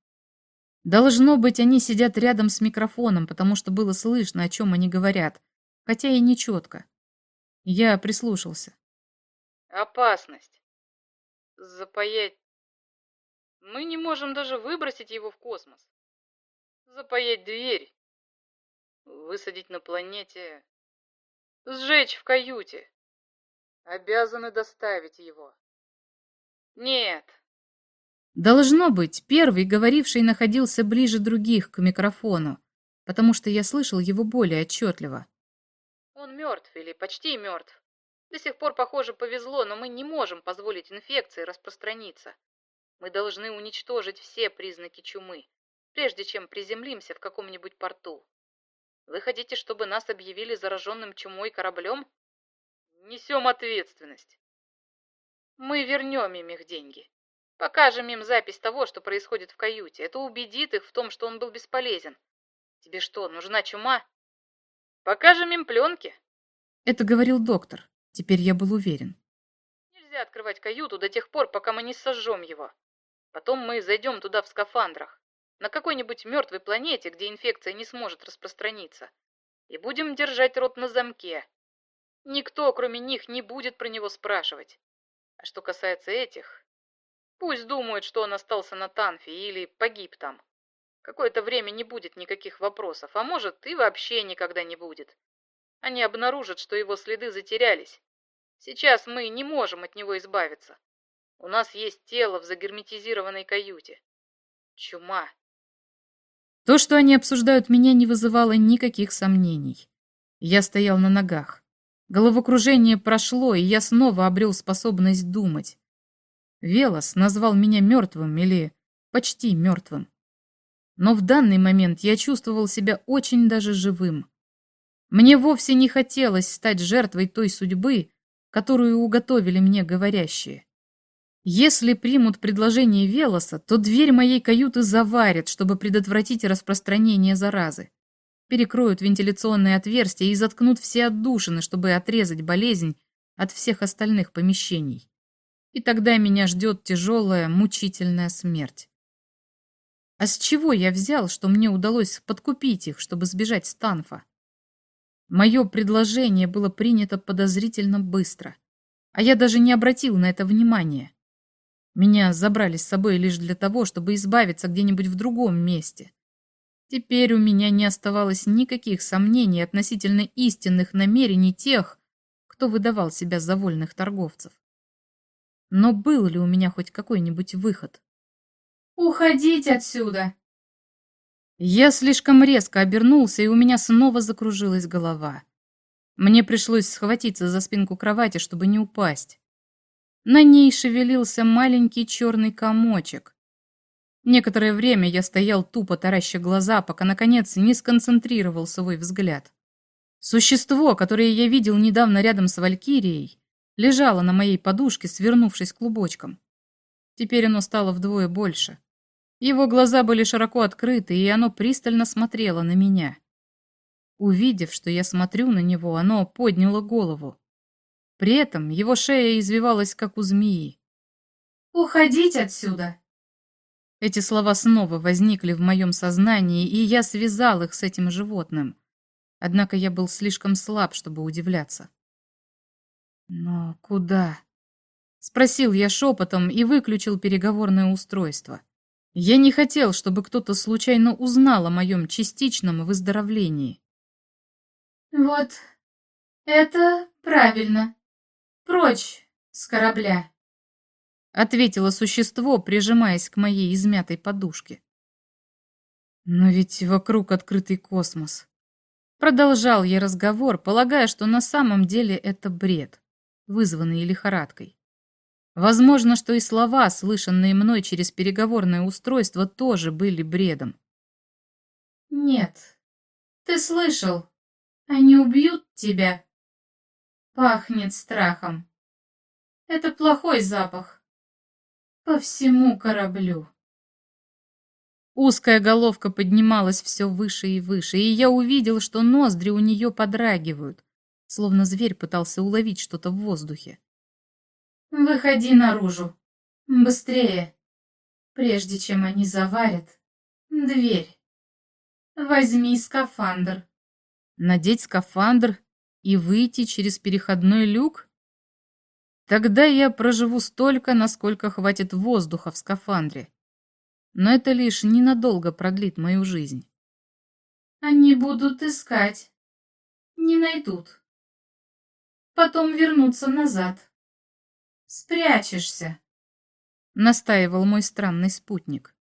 Должно быть, они сидят рядом с микрофоном, потому что было слышно, о чем они говорят, хотя и не четко. Я прислушался.
Опасность. Запаять. Мы не можем даже выбросить его в космос. Запаять дверь. Высадить на планете. Сжечь в каюте. Обязаны доставить его. Нет.
Должно быть, первый говоривший находился ближе других к микрофону, потому что я слышал его более отчетливо.
Он мертв или почти мертв. До сих пор, похоже, повезло, но мы не можем позволить инфекции распространиться. Мы должны уничтожить все признаки чумы, прежде чем приземлимся в каком-нибудь порту. Вы хотите, чтобы нас объявили зараженным чумой кораблем? Несем ответственность. Мы вернем им их деньги. Покажем им запись того, что происходит в каюте. Это убедит их в том, что он был бесполезен. Тебе что, нужна чума? Покажем им пленки.
Это говорил доктор. Теперь я был уверен.
Нельзя открывать каюту до тех пор, пока мы не сожжем его. Потом мы зайдем туда в скафандрах. На какой-нибудь мертвой планете, где инфекция не сможет распространиться. И будем держать рот на замке, Никто, кроме них, не будет про него спрашивать. А что касается этих, пусть думают, что он остался на Танфе или погиб там. Какое-то время не будет никаких вопросов, а может и вообще никогда не будет. Они обнаружат, что его следы затерялись. Сейчас мы не можем от него избавиться. У нас есть тело в загерметизированной каюте. Чума.
То, что они обсуждают меня, не вызывало никаких сомнений. Я стоял на ногах. Головокружение прошло, и я снова обрел способность думать. Велос назвал меня мертвым или почти мертвым. Но в данный момент я чувствовал себя очень даже живым. Мне вовсе не хотелось стать жертвой той судьбы, которую уготовили мне говорящие. Если примут предложение Велоса, то дверь моей каюты заварят, чтобы предотвратить распространение заразы перекроют вентиляционные отверстия и заткнут все отдушины, чтобы отрезать болезнь от всех остальных помещений. И тогда меня ждет тяжелая, мучительная смерть. А с чего я взял, что мне удалось подкупить их, чтобы сбежать с Танфа? Мое предложение было принято подозрительно быстро, а я даже не обратил на это внимания. Меня забрали с собой лишь для того, чтобы избавиться где-нибудь в другом месте. Теперь у меня не оставалось никаких сомнений относительно истинных намерений тех, кто выдавал себя за вольных торговцев. Но был ли у меня хоть какой-нибудь выход?
«Уходите отсюда!»
Я слишком резко обернулся, и у меня снова закружилась голова. Мне пришлось схватиться за спинку кровати, чтобы не упасть. На ней шевелился маленький черный комочек, Некоторое время я стоял тупо тараща глаза, пока, наконец, не сконцентрировал свой взгляд. Существо, которое я видел недавно рядом с Валькирией, лежало на моей подушке, свернувшись клубочком. Теперь оно стало вдвое больше. Его глаза были широко открыты, и оно пристально смотрело на меня. Увидев, что я смотрю на него, оно подняло голову. При этом его шея извивалась, как у змеи.
«Уходите отсюда!»
Эти слова снова возникли в моем сознании, и я связал их с этим животным. Однако я был слишком слаб, чтобы удивляться. «Но куда?» — спросил я шепотом и выключил переговорное устройство. Я не хотел, чтобы кто-то случайно узнал о моем частичном выздоровлении.
«Вот это правильно. Прочь с корабля».
— ответило существо, прижимаясь к моей измятой подушке. «Но ведь вокруг открытый космос». Продолжал я разговор, полагая, что на самом деле это бред. вызванные лихорадкой. Возможно, что и слова, слышанные мной через переговорное устройство, тоже были бредом.
Нет, ты слышал. Они убьют тебя. Пахнет страхом. Это плохой запах. По всему кораблю.
Узкая головка поднималась все выше и выше, и я увидел, что ноздри у нее подрагивают, словно зверь пытался уловить что-то в воздухе.
Выходи наружу. Быстрее. Прежде чем они заварят. Дверь. Возьми скафандр.
Надеть скафандр и выйти через переходной люк? Тогда я проживу столько, насколько хватит воздуха в скафандре. Но это лишь ненадолго продлит мою жизнь.
Они будут искать. Не найдут. Потом вернутся назад. Спрячешься,
настаивал мой странный спутник.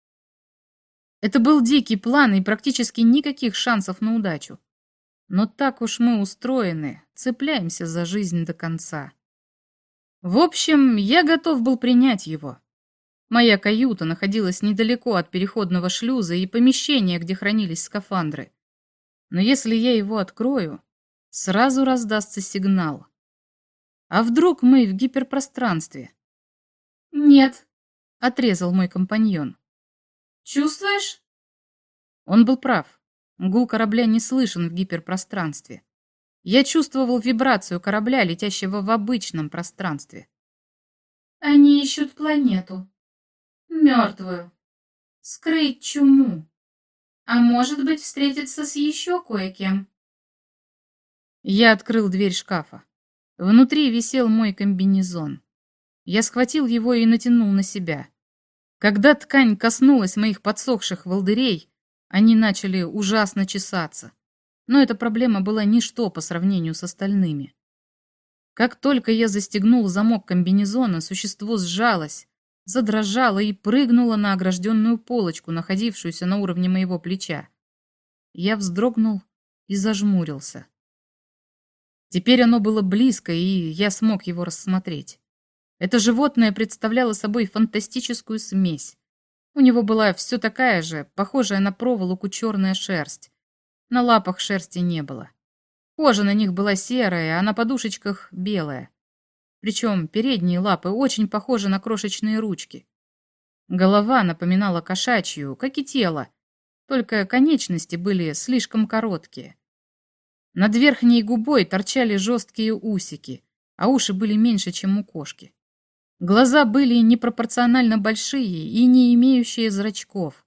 Это был дикий план и практически никаких шансов на удачу. Но так уж мы устроены, цепляемся за жизнь до конца. В общем, я готов был принять его. Моя каюта находилась недалеко от переходного шлюза и помещения, где хранились скафандры. Но если я его открою, сразу раздастся сигнал. А вдруг мы в гиперпространстве?
Нет,
отрезал мой компаньон.
Чувствуешь?
Он был прав. Гул корабля не слышен в гиперпространстве. Я чувствовал вибрацию корабля, летящего в обычном пространстве.
Они ищут планету. Мертвую. Скрыть чуму. А может быть, встретиться с еще кое-кем.
Я открыл дверь шкафа. Внутри висел мой комбинезон. Я схватил его и натянул на себя. Когда ткань коснулась моих подсохших волдырей, они начали ужасно чесаться. Но эта проблема была ничто по сравнению с остальными. Как только я застегнул замок комбинезона, существо сжалось, задрожало и прыгнуло на огражденную полочку, находившуюся на уровне моего плеча. Я вздрогнул и зажмурился. Теперь оно было близко, и я смог его рассмотреть. Это животное представляло собой фантастическую смесь. У него была все такая же, похожая на проволоку черная шерсть. На лапах шерсти не было. Кожа на них была серая, а на подушечках белая. Причем передние лапы очень похожи на крошечные ручки. Голова напоминала кошачью, как и тело, только конечности были слишком короткие. Над верхней губой торчали жесткие усики, а уши были меньше, чем у кошки. Глаза были непропорционально большие и не имеющие зрачков,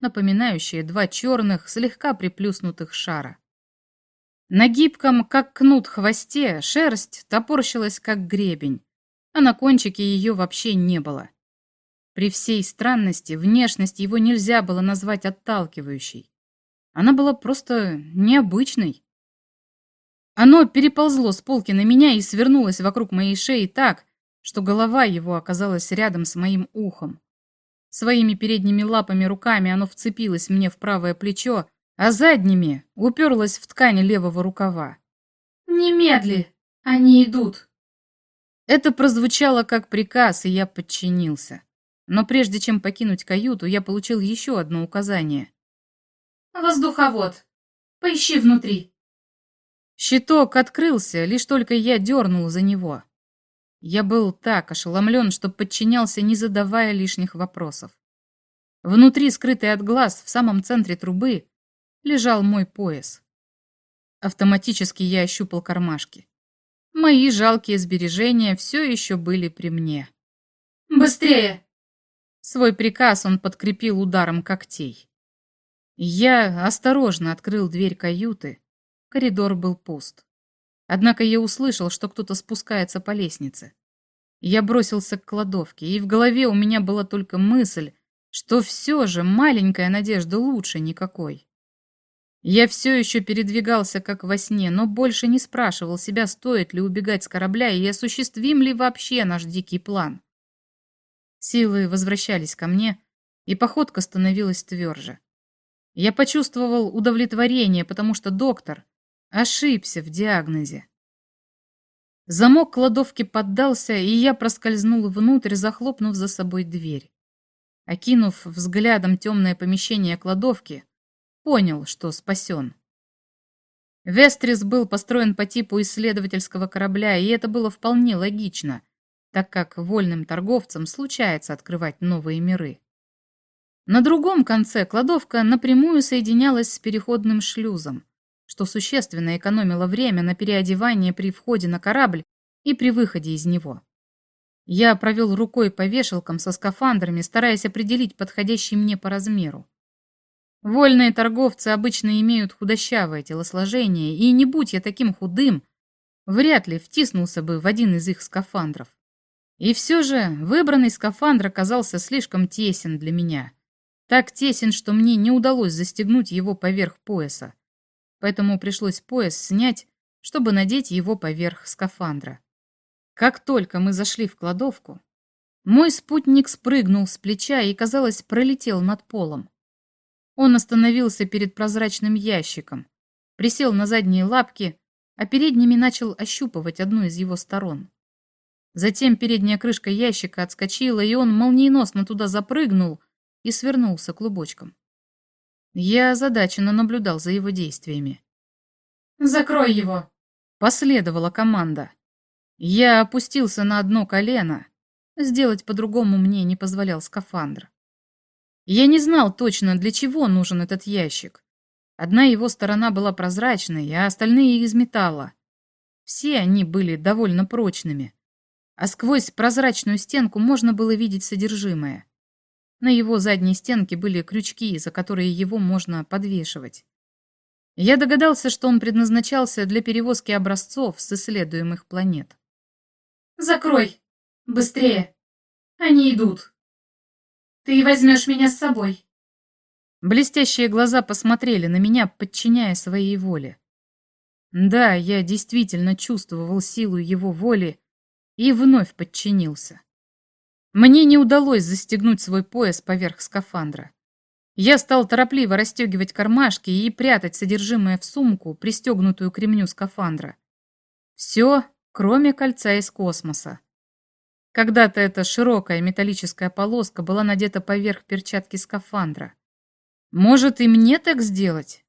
напоминающие два черных, слегка приплюснутых шара. На гибком, как кнут, хвосте шерсть топорщилась, как гребень, а на кончике ее вообще не было. При всей странности внешность его нельзя было назвать отталкивающей. Она была просто необычной. Оно переползло с полки на меня и свернулось вокруг моей шеи так, что голова его оказалась рядом с моим ухом. Своими передними лапами руками оно вцепилось мне в правое плечо, а задними уперлось в ткань левого рукава.
«Немедли! Они идут!»
Это прозвучало как приказ, и я подчинился. Но прежде чем покинуть каюту, я получил еще одно указание.
«Воздуховод! Поищи внутри!»
Щиток открылся, лишь только я дернул за него. Я был так ошеломлен, что подчинялся, не задавая лишних вопросов. Внутри, скрытый от глаз, в самом центре трубы, лежал мой пояс. Автоматически я ощупал кармашки. Мои жалкие сбережения все еще были при мне.
«Быстрее!»
Свой приказ он подкрепил ударом когтей. Я осторожно открыл дверь каюты. Коридор был пуст. Однако я услышал, что кто-то спускается по лестнице. Я бросился к кладовке, и в голове у меня была только мысль, что все же маленькая надежда лучше никакой. Я все еще передвигался как во сне, но больше не спрашивал себя, стоит ли убегать с корабля и осуществим ли вообще наш дикий план. Силы возвращались ко мне, и походка становилась тверже. Я почувствовал удовлетворение, потому что доктор, ошибся в диагнозе. Замок кладовки поддался, и я проскользнул внутрь, захлопнув за собой дверь. Окинув взглядом темное помещение кладовки, понял, что спасен. Вестрис был построен по типу исследовательского корабля, и это было вполне логично, так как вольным торговцам случается открывать новые миры. На другом конце кладовка напрямую соединялась с переходным шлюзом, что существенно экономило время на переодевание при входе на корабль и при выходе из него. Я провел рукой по вешалкам со скафандрами, стараясь определить подходящий мне по размеру. Вольные торговцы обычно имеют худощавое телосложение, и не будь я таким худым, вряд ли втиснулся бы в один из их скафандров. И все же выбранный скафандр оказался слишком тесен для меня. Так тесен, что мне не удалось застегнуть его поверх пояса. Поэтому пришлось пояс снять, чтобы надеть его поверх скафандра. Как только мы зашли в кладовку, мой спутник спрыгнул с плеча и, казалось, пролетел над полом. Он остановился перед прозрачным ящиком, присел на задние лапки, а передними начал ощупывать одну из его сторон. Затем передняя крышка ящика отскочила, и он молниеносно туда запрыгнул, и свернулся клубочком. Я озадаченно наблюдал за его действиями.
«Закрой его!»
— последовала команда. Я опустился на одно колено. Сделать по-другому мне не позволял скафандр. Я не знал точно, для чего нужен этот ящик. Одна его сторона была прозрачной, а остальные из металла. Все они были довольно прочными. А сквозь прозрачную стенку можно было видеть содержимое. На его задней стенке были крючки, за которые его можно подвешивать. Я догадался, что он предназначался для перевозки образцов с исследуемых планет.
«Закрой! Быстрее! Они идут! Ты возьмешь меня с собой!»
Блестящие глаза посмотрели на меня, подчиняя своей воле. Да, я действительно чувствовал силу его воли и вновь подчинился. Мне не удалось застегнуть свой пояс поверх скафандра. Я стал торопливо расстегивать кармашки и прятать содержимое в сумку, пристегнутую к ремню скафандра. Все, кроме кольца из космоса. Когда-то эта широкая металлическая полоска была надета поверх перчатки скафандра. Может, и мне так сделать?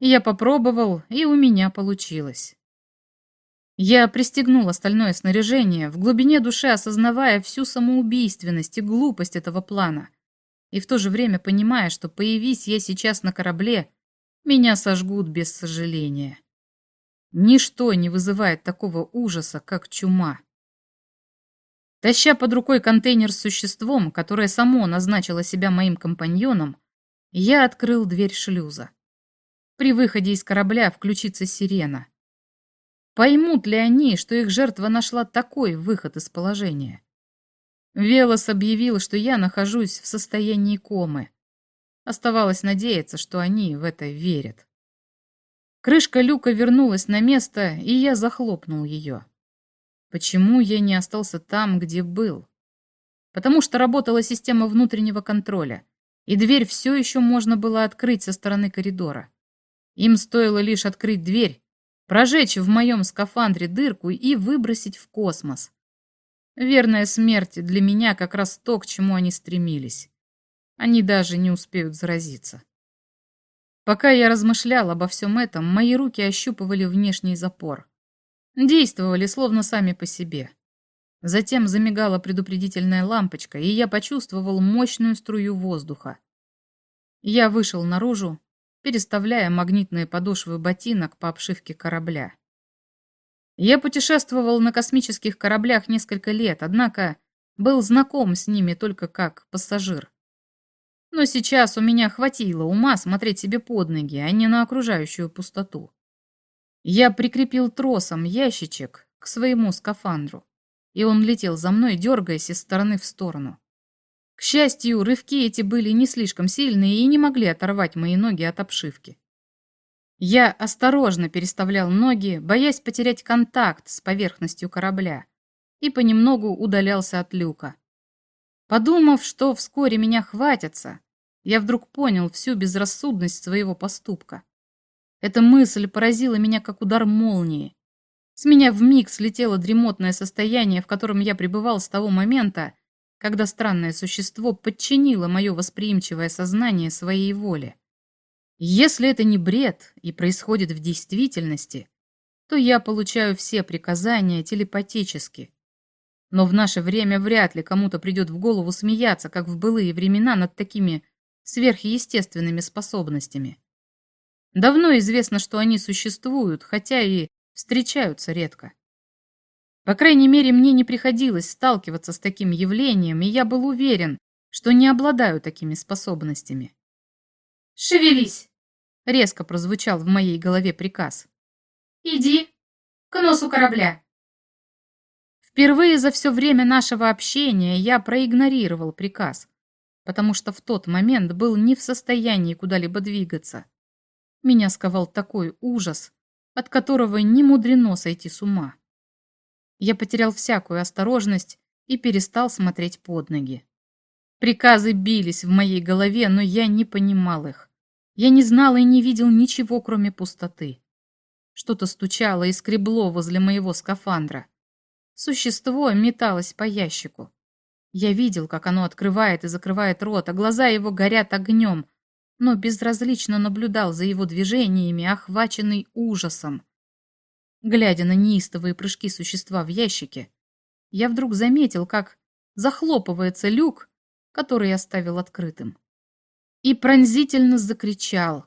Я попробовал, и у меня получилось. Я пристегнул остальное снаряжение, в глубине души осознавая всю самоубийственность и глупость этого плана, и в то же время понимая, что появись я сейчас на корабле, меня сожгут без сожаления. Ничто не вызывает такого ужаса, как чума. Таща под рукой контейнер с существом, которое само назначило себя моим компаньоном, я открыл дверь шлюза. При выходе из корабля включится сирена. Поймут ли они, что их жертва нашла такой выход из положения? Велос объявил, что я нахожусь в состоянии комы. Оставалось надеяться, что они в это верят. Крышка люка вернулась на место, и я захлопнул ее. Почему я не остался там, где был? Потому что работала система внутреннего контроля, и дверь все еще можно было открыть со стороны коридора. Им стоило лишь открыть дверь, прожечь в моем скафандре дырку и выбросить в космос. Верная смерть для меня как раз то, к чему они стремились. Они даже не успеют заразиться. Пока я размышлял обо всем этом, мои руки ощупывали внешний запор. Действовали словно сами по себе. Затем замигала предупредительная лампочка, и я почувствовал мощную струю воздуха. Я вышел наружу переставляя магнитные подошвы ботинок по обшивке корабля. Я путешествовал на космических кораблях несколько лет, однако был знаком с ними только как пассажир. Но сейчас у меня хватило ума смотреть себе под ноги, а не на окружающую пустоту. Я прикрепил тросом ящичек к своему скафандру, и он летел за мной, дергаясь из стороны в сторону. К счастью, рывки эти были не слишком сильные и не могли оторвать мои ноги от обшивки. Я осторожно переставлял ноги, боясь потерять контакт с поверхностью корабля, и понемногу удалялся от люка. Подумав, что вскоре меня хватятся, я вдруг понял всю безрассудность своего поступка. Эта мысль поразила меня как удар молнии. С меня вмиг слетело дремотное состояние, в котором я пребывал с того момента, когда странное существо подчинило мое восприимчивое сознание своей воле. Если это не бред и происходит в действительности, то я получаю все приказания телепатически. Но в наше время вряд ли кому-то придет в голову смеяться, как в былые времена, над такими сверхъестественными способностями. Давно известно, что они существуют, хотя и встречаются редко. По крайней мере, мне не приходилось сталкиваться с таким явлением, и я был уверен, что не обладаю такими способностями.
«Шевелись!»
— резко прозвучал в моей голове приказ.
«Иди к носу корабля!»
Впервые за все время нашего общения я проигнорировал приказ, потому что в тот момент был не в состоянии куда-либо двигаться. Меня сковал такой ужас, от которого не мудрено сойти с ума. Я потерял всякую осторожность и перестал смотреть под ноги. Приказы бились в моей голове, но я не понимал их. Я не знал и не видел ничего, кроме пустоты. Что-то стучало и скребло возле моего скафандра. Существо металось по ящику. Я видел, как оно открывает и закрывает рот, а глаза его горят огнем, но безразлично наблюдал за его движениями, охваченный ужасом. Глядя на неистовые прыжки существа в ящике, я вдруг заметил, как захлопывается люк, который я оставил открытым. И пронзительно закричал.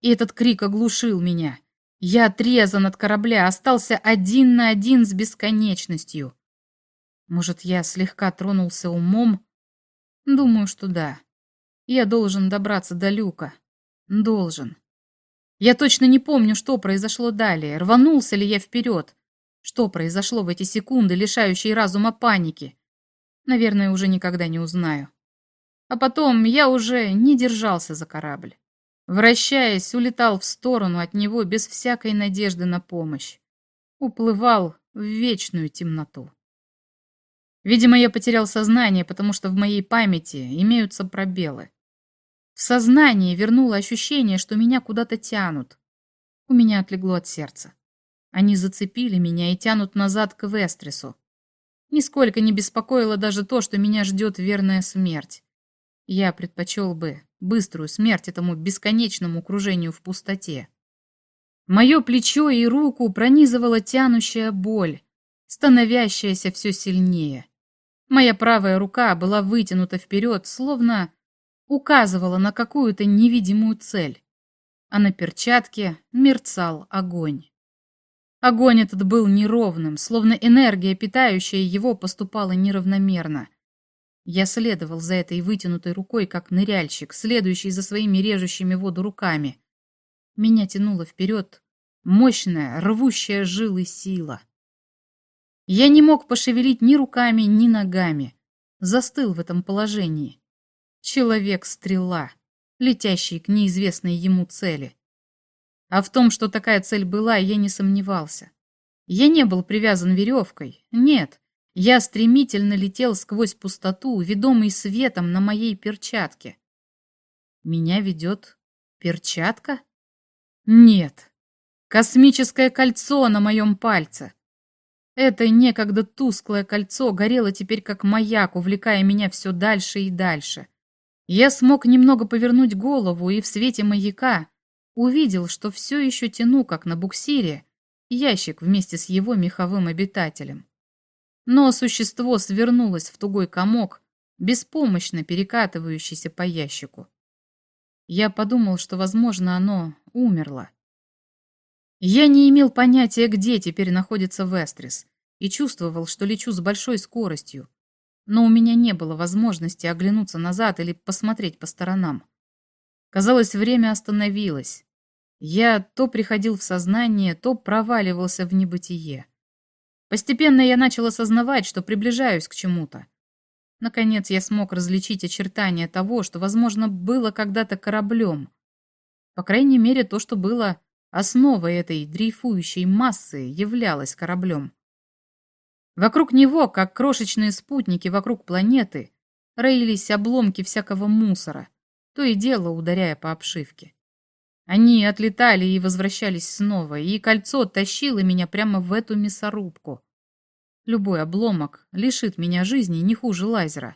И этот крик оглушил меня. Я отрезан от корабля, остался один на один с бесконечностью. Может, я слегка тронулся умом? Думаю, что да. Я должен добраться до люка. Должен. Я точно не помню, что произошло далее. Рванулся ли я вперед? Что произошло в эти секунды, лишающие разума паники? Наверное, уже никогда не узнаю. А потом я уже не держался за корабль. Вращаясь, улетал в сторону от него без всякой надежды на помощь. Уплывал в вечную темноту. Видимо, я потерял сознание, потому что в моей памяти имеются пробелы. В сознание вернуло ощущение, что меня куда-то тянут. У меня отлегло от сердца. Они зацепили меня и тянут назад к Вестрису. Нисколько не беспокоило даже то, что меня ждет верная смерть. Я предпочел бы быструю смерть этому бесконечному кружению в пустоте. Мое плечо и руку пронизывала тянущая боль, становящаяся все сильнее. Моя правая рука была вытянута вперед, словно указывала на какую-то невидимую цель, а на перчатке мерцал огонь. Огонь этот был неровным, словно энергия, питающая его, поступала неравномерно. Я следовал за этой вытянутой рукой, как ныряльщик, следующий за своими режущими воду руками. Меня тянуло вперед мощная, рвущая жилы сила. Я не мог пошевелить ни руками, ни ногами. Застыл в этом положении. Человек-стрела, летящий к неизвестной ему цели. А в том, что такая цель была, я не сомневался. Я не был привязан веревкой. Нет, я стремительно летел сквозь пустоту, ведомый светом на моей перчатке. Меня ведет перчатка? Нет. Космическое кольцо на моем пальце. Это некогда тусклое кольцо горело теперь как маяк, увлекая меня все дальше и дальше. Я смог немного повернуть голову и в свете маяка увидел, что все еще тяну, как на буксире, ящик вместе с его меховым обитателем. Но существо свернулось в тугой комок, беспомощно перекатывающийся по ящику. Я подумал, что, возможно, оно умерло. Я не имел понятия, где теперь находится Вестрис, и чувствовал, что лечу с большой скоростью, но у меня не было возможности оглянуться назад или посмотреть по сторонам. Казалось, время остановилось. Я то приходил в сознание, то проваливался в небытие. Постепенно я начал осознавать, что приближаюсь к чему-то. Наконец я смог различить очертания того, что, возможно, было когда-то кораблем. По крайней мере, то, что было основой этой дрейфующей массы, являлось кораблем. Вокруг него, как крошечные спутники вокруг планеты, роились обломки всякого мусора, то и дело ударяя по обшивке. Они отлетали и возвращались снова, и кольцо тащило меня прямо в эту мясорубку. Любой обломок лишит меня жизни не хуже лазера.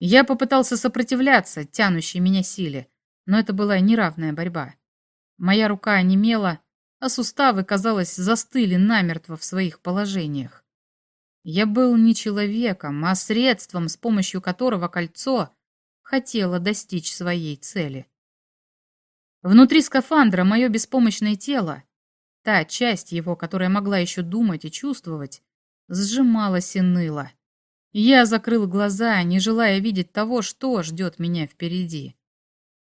Я попытался сопротивляться тянущей меня силе, но это была неравная борьба. Моя рука онемела, а суставы, казалось, застыли намертво в своих положениях. Я был не человеком, а средством, с помощью которого кольцо хотело достичь своей цели. Внутри скафандра мое беспомощное тело, та часть его, которая могла еще думать и чувствовать, сжималась и ныла. Я закрыл глаза, не желая видеть того, что ждет меня впереди.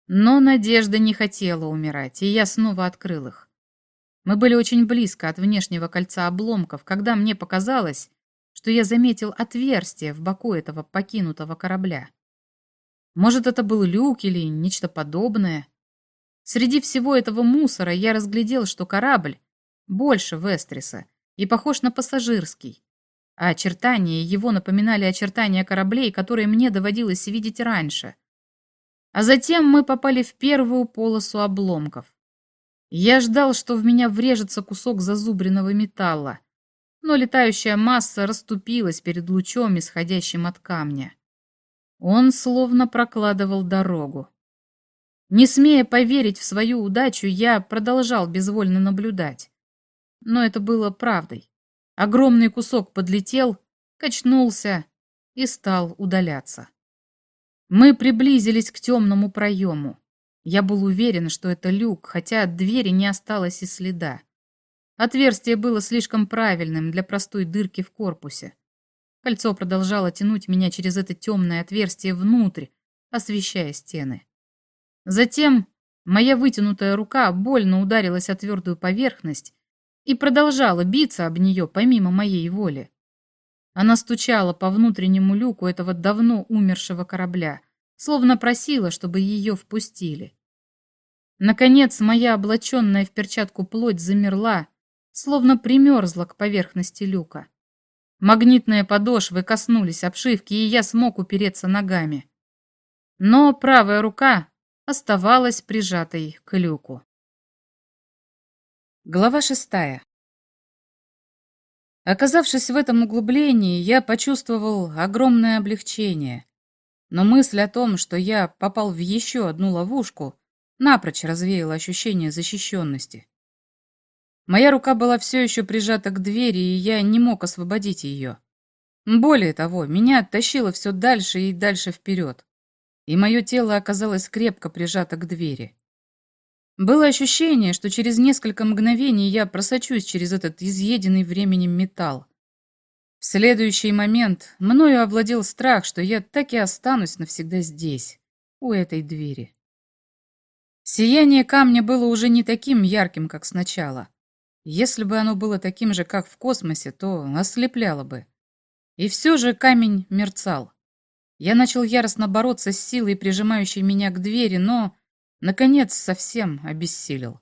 Но надежда не хотела умирать, и я снова открыл их. Мы были очень близко от внешнего кольца обломков, когда мне показалось, что я заметил отверстие в боку этого покинутого корабля. Может, это был люк или нечто подобное. Среди всего этого мусора я разглядел, что корабль больше Вестриса и похож на пассажирский, а очертания его напоминали очертания кораблей, которые мне доводилось видеть раньше. А затем мы попали в первую полосу обломков. Я ждал, что в меня врежется кусок зазубренного металла, но летающая масса расступилась перед лучом, исходящим от камня. Он словно прокладывал дорогу. Не смея поверить в свою удачу, я продолжал безвольно наблюдать. Но это было правдой. Огромный кусок подлетел, качнулся и стал удаляться. Мы приблизились к темному проему. Я был уверен, что это люк, хотя от двери не осталось и следа. Отверстие было слишком правильным для простой дырки в корпусе. Кольцо продолжало тянуть меня через это темное отверстие внутрь, освещая стены. Затем моя вытянутая рука больно ударилась о твердую поверхность и продолжала биться об нее помимо моей воли. Она стучала по внутреннему люку этого давно умершего корабля, словно просила, чтобы ее впустили. Наконец, моя облаченная в перчатку плоть замерла, словно примерзла к поверхности люка. Магнитные подошвы коснулись обшивки, и я смог упереться ногами. Но правая рука оставалась прижатой к люку. Глава шестая. Оказавшись в этом углублении, я почувствовал огромное облегчение. Но мысль о том, что я попал в еще одну ловушку, напрочь развеяла ощущение защищенности. Моя рука была все еще прижата к двери, и я не мог освободить ее. Более того, меня тащило все дальше и дальше вперед, и мое тело оказалось крепко прижато к двери. Было ощущение, что через несколько мгновений я просочусь через этот изъеденный временем металл. В следующий момент мною овладел страх, что я так и останусь навсегда здесь, у этой двери. Сияние камня было уже не таким ярким, как сначала. Если бы оно было таким же, как в космосе, то ослепляло бы. И все же камень мерцал. Я начал яростно бороться с силой, прижимающей меня к двери, но Наконец, совсем обессилел.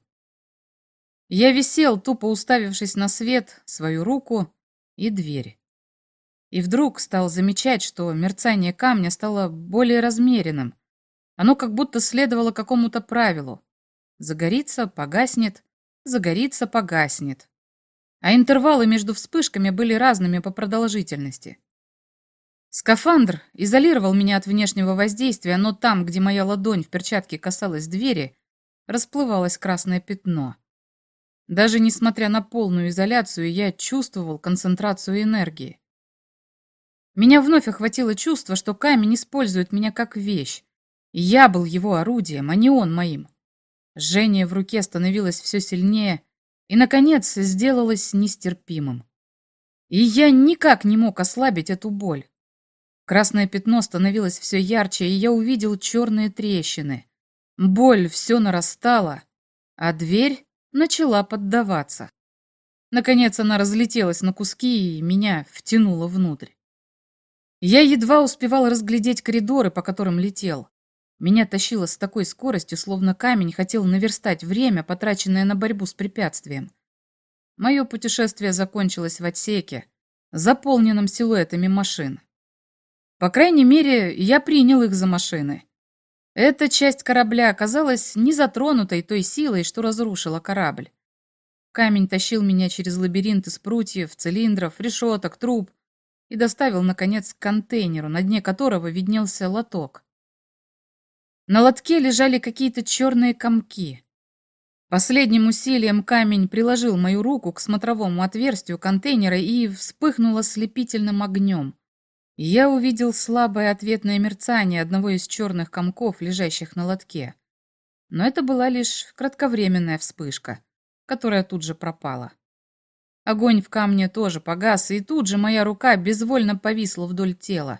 Я висел, тупо уставившись на свет, свою руку и дверь. И вдруг стал замечать, что мерцание камня стало более размеренным. Оно как будто следовало какому-то правилу. Загорится, погаснет, загорится, погаснет. А интервалы между вспышками были разными по продолжительности. Скафандр изолировал меня от внешнего воздействия, но там, где моя ладонь в перчатке касалась двери, расплывалось красное пятно. Даже несмотря на полную изоляцию, я чувствовал концентрацию энергии. Меня вновь охватило чувство, что камень использует меня как вещь. Я был его орудием, а не он моим. Жжение в руке становилось все сильнее и, наконец, сделалось нестерпимым. И я никак не мог ослабить эту боль. Красное пятно становилось все ярче, и я увидел черные трещины. Боль все нарастала, а дверь начала поддаваться. Наконец она разлетелась на куски и меня втянула внутрь. Я едва успевал разглядеть коридоры, по которым летел. Меня тащило с такой скоростью, словно камень хотел наверстать время, потраченное на борьбу с препятствием. Мое путешествие закончилось в отсеке, заполненном силуэтами машин. По крайней мере, я принял их за машины. Эта часть корабля оказалась не затронутой той силой, что разрушила корабль. Камень тащил меня через лабиринт из прутьев, цилиндров, решеток, труб и доставил, наконец, к контейнеру, на дне которого виднелся лоток. На лотке лежали какие-то черные комки. Последним усилием камень приложил мою руку к смотровому отверстию контейнера и вспыхнул ослепительным огнем. Я увидел слабое ответное мерцание одного из черных комков, лежащих на лотке. Но это была лишь кратковременная вспышка, которая тут же пропала. Огонь в камне тоже погас, и тут же моя рука безвольно повисла вдоль тела.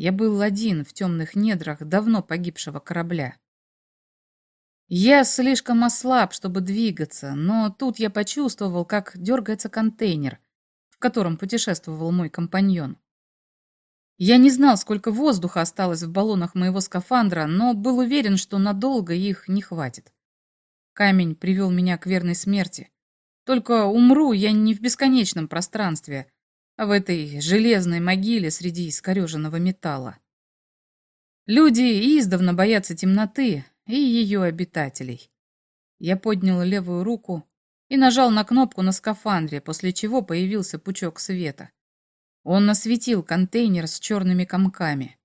Я был один в темных недрах давно погибшего корабля. Я слишком ослаб, чтобы двигаться, но тут я почувствовал, как дергается контейнер, в котором путешествовал мой компаньон. Я не знал, сколько воздуха осталось в баллонах моего скафандра, но был уверен, что надолго их не хватит. Камень привел меня к верной смерти. Только умру я не в бесконечном пространстве, в этой железной могиле среди искореженного металла. Люди издавна боятся темноты и ее обитателей. Я поднял левую руку и нажал на кнопку на скафандре, после чего появился пучок света. Он осветил контейнер с черными комками.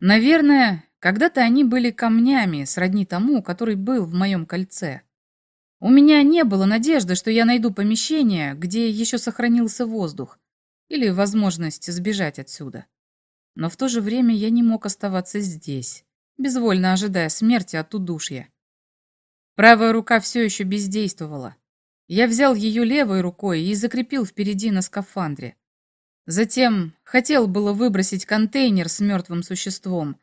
Наверное, когда-то они были камнями, сродни тому, который был в моем кольце. У меня не было надежды, что я найду помещение, где еще сохранился воздух, или возможность сбежать отсюда. Но в то же время я не мог оставаться здесь, безвольно ожидая смерти от удушья. Правая рука все еще бездействовала. Я взял ее левой рукой и закрепил впереди на скафандре. Затем хотел было выбросить контейнер с мертвым существом,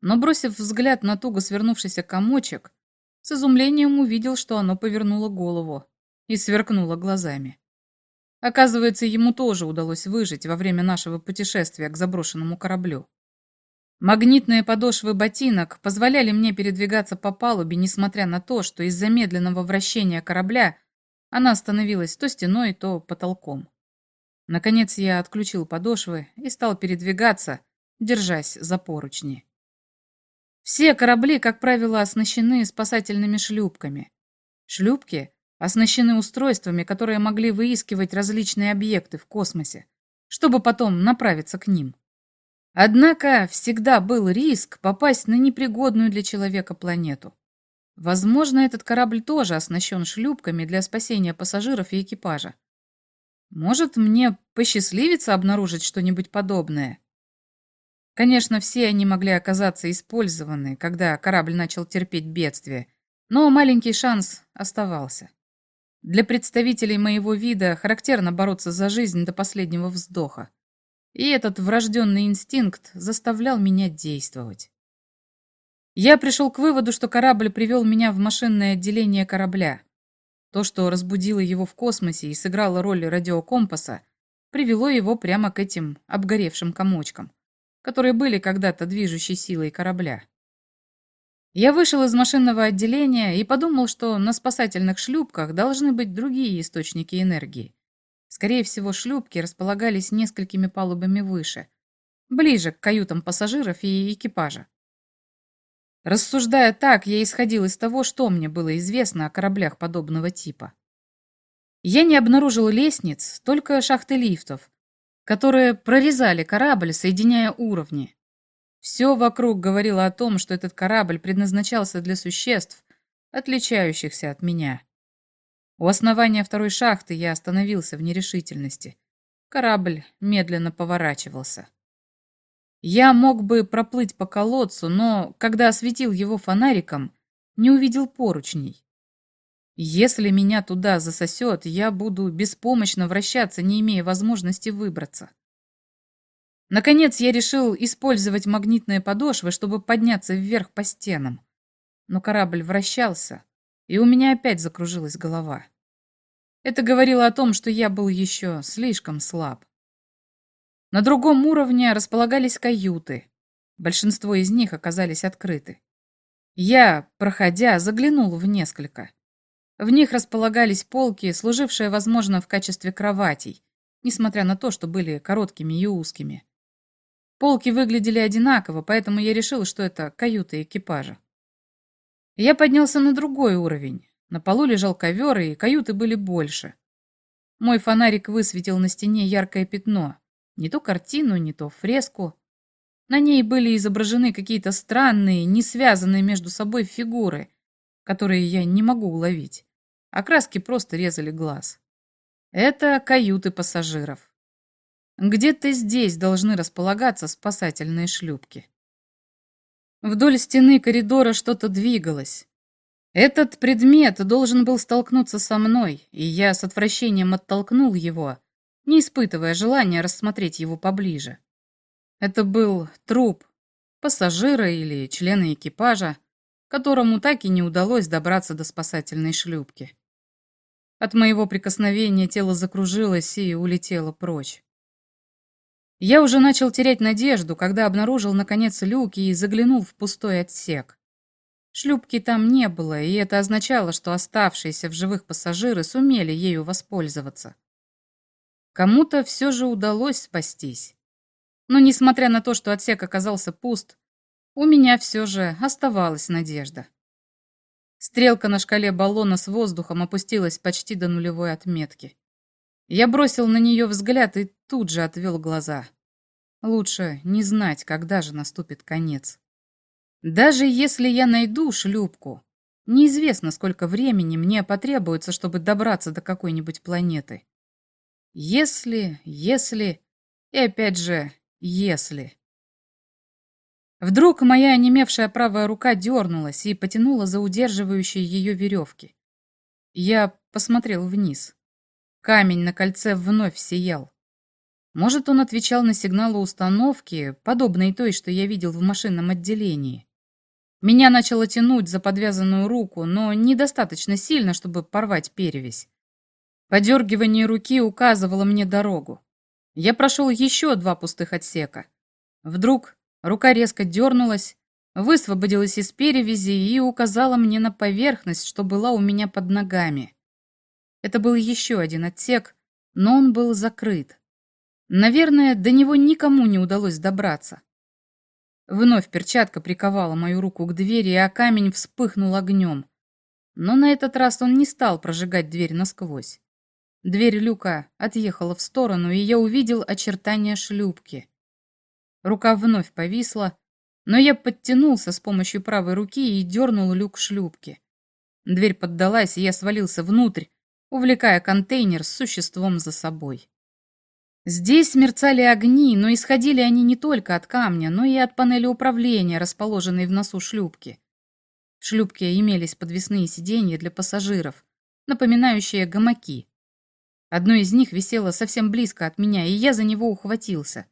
но, бросив взгляд на туго свернувшийся комочек, с изумлением увидел, что оно повернуло голову и сверкнуло глазами. Оказывается, ему тоже удалось выжить во время нашего путешествия к заброшенному кораблю. Магнитные подошвы ботинок позволяли мне передвигаться по палубе, несмотря на то, что из-за медленного вращения корабля она становилась то стеной, то потолком. Наконец я отключил подошвы и стал передвигаться, держась за поручни. Все корабли, как правило, оснащены спасательными шлюпками. Шлюпки оснащены устройствами, которые могли выискивать различные объекты в космосе, чтобы потом направиться к ним. Однако всегда был риск попасть на непригодную для человека планету. Возможно, этот корабль тоже оснащен шлюпками для спасения пассажиров и экипажа. Может, мне посчастливится обнаружить что-нибудь подобное? Конечно, все они могли оказаться использованы, когда корабль начал терпеть бедствие, но маленький шанс оставался. Для представителей моего вида характерно бороться за жизнь до последнего вздоха. И этот врожденный инстинкт заставлял меня действовать. Я пришел к выводу, что корабль привел меня в машинное отделение корабля. То, что разбудило его в космосе и сыграло роль радиокомпаса, привело его прямо к этим обгоревшим комочкам, которые были когда-то движущей силой корабля. Я вышел из машинного отделения и подумал, что на спасательных шлюпках должны быть другие источники энергии. Скорее всего, шлюпки располагались несколькими палубами выше, ближе к каютам пассажиров и экипажа. Рассуждая так, я исходил из того, что мне было известно о кораблях подобного типа. Я не обнаружил лестниц, только шахты лифтов, которые прорезали корабль, соединяя уровни. Все вокруг говорило о том, что этот корабль предназначался для существ, отличающихся от меня. У основания второй шахты я остановился в нерешительности. Корабль медленно поворачивался. Я мог бы проплыть по колодцу, но, когда осветил его фонариком, не увидел поручней. Если меня туда засосет, я буду беспомощно вращаться, не имея возможности выбраться. Наконец я решил использовать магнитные подошвы, чтобы подняться вверх по стенам. Но корабль вращался, и у меня опять закружилась голова. Это говорило о том, что я был еще слишком слаб. На другом уровне располагались каюты. Большинство из них оказались открыты. Я, проходя, заглянул в несколько. В них располагались полки, служившие, возможно, в качестве кроватей, несмотря на то, что были короткими и узкими. Полки выглядели одинаково, поэтому я решил, что это каюта экипажа. Я поднялся на другой уровень. На полу лежал ковер, и каюты были больше. Мой фонарик высветил на стене яркое пятно. Не то картину, не то фреску. На ней были изображены какие-то странные, не связанные между собой фигуры, которые я не могу уловить. А краски просто резали глаз. Это каюты пассажиров. Где-то здесь должны располагаться спасательные шлюпки. Вдоль стены коридора что-то двигалось. Этот предмет должен был столкнуться со мной, и я с отвращением оттолкнул его, не испытывая желания рассмотреть его поближе. Это был труп пассажира или члена экипажа, которому так и не удалось добраться до спасательной шлюпки. От моего прикосновения тело закружилось и улетело прочь. Я уже начал терять надежду, когда обнаружил, наконец, люки и заглянул в пустой отсек. Шлюпки там не было, и это означало, что оставшиеся в живых пассажиры сумели ею воспользоваться. Кому-то все же удалось спастись. Но, несмотря на то, что отсек оказался пуст, у меня все же оставалась надежда. Стрелка на шкале баллона с воздухом опустилась почти до нулевой отметки. Я бросил на нее взгляд и тут же отвел глаза. Лучше не знать, когда же наступит конец. Даже если я найду шлюпку, неизвестно, сколько времени мне потребуется, чтобы добраться до какой-нибудь планеты. Если, если и опять же если. Вдруг моя онемевшая правая рука дернулась и потянула за удерживающие ее веревки. Я посмотрел вниз. Камень на кольце вновь сиял. Может, он отвечал на сигналы установки, подобной той, что я видел в машинном отделении. Меня начало тянуть за подвязанную руку, но недостаточно сильно, чтобы порвать перевязь. Подергивание руки указывало мне дорогу. Я прошел еще два пустых отсека. Вдруг рука резко дернулась, высвободилась из перевязи и указала мне на поверхность, что была у меня под ногами. Это был еще один отсек, но он был закрыт. Наверное, до него никому не удалось добраться. Вновь перчатка приковала мою руку к двери, а камень вспыхнул огнем. Но на этот раз он не стал прожигать дверь насквозь. Дверь люка отъехала в сторону, и я увидел очертания шлюпки. Рука вновь повисла, но я подтянулся с помощью правой руки и дернул люк шлюпки. Дверь поддалась, и я свалился внутрь, увлекая контейнер с существом за собой. Здесь мерцали огни, но исходили они не только от камня, но и от панели управления, расположенной в носу шлюпки. В шлюпке имелись подвесные сиденья для пассажиров, напоминающие гамаки. Одно из них висело совсем близко от меня, и я за него ухватился.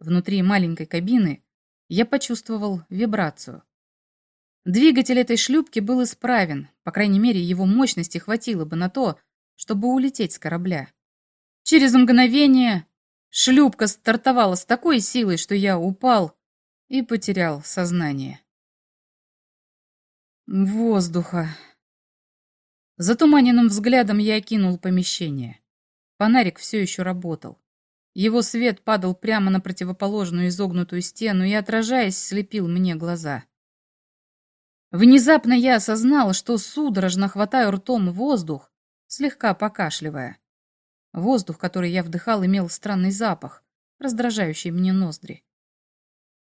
Внутри маленькой кабины я почувствовал вибрацию. Двигатель этой шлюпки был исправен, по крайней мере, его мощности хватило бы на то, чтобы улететь с корабля. Через мгновение шлюпка стартовала с такой силой, что я упал и потерял сознание. Воздуха. Затуманенным взглядом я окинул помещение. Фонарик все еще работал. Его свет падал прямо на противоположную изогнутую стену и, отражаясь, слепил мне глаза. Внезапно я осознал, что судорожно хватаю ртом воздух, слегка покашливая. Воздух, который я вдыхал, имел странный запах, раздражающий мне ноздри.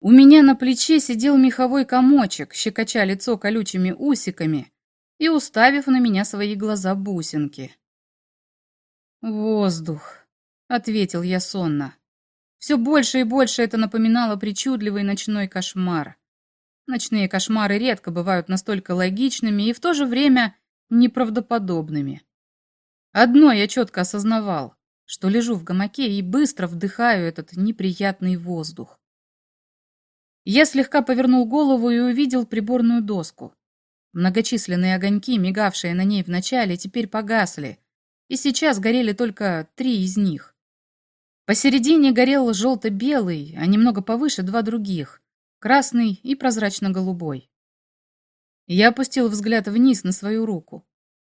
У меня на плече сидел меховой комочек, щекоча лицо колючими усиками и уставив на меня свои глаза-бусинки. «Воздух», — ответил я сонно. Все больше и больше это напоминало причудливый ночной кошмар. Ночные кошмары редко бывают настолько логичными и в то же время неправдоподобными. Одно я четко осознавал, что лежу в гамаке и быстро вдыхаю этот неприятный воздух. Я слегка повернул голову и увидел приборную доску. Многочисленные огоньки, мигавшие на ней вначале, теперь погасли, и сейчас горели только три из них. Посередине горел желто-белый, а немного повыше два других — красный и прозрачно-голубой. Я опустил взгляд вниз на свою руку.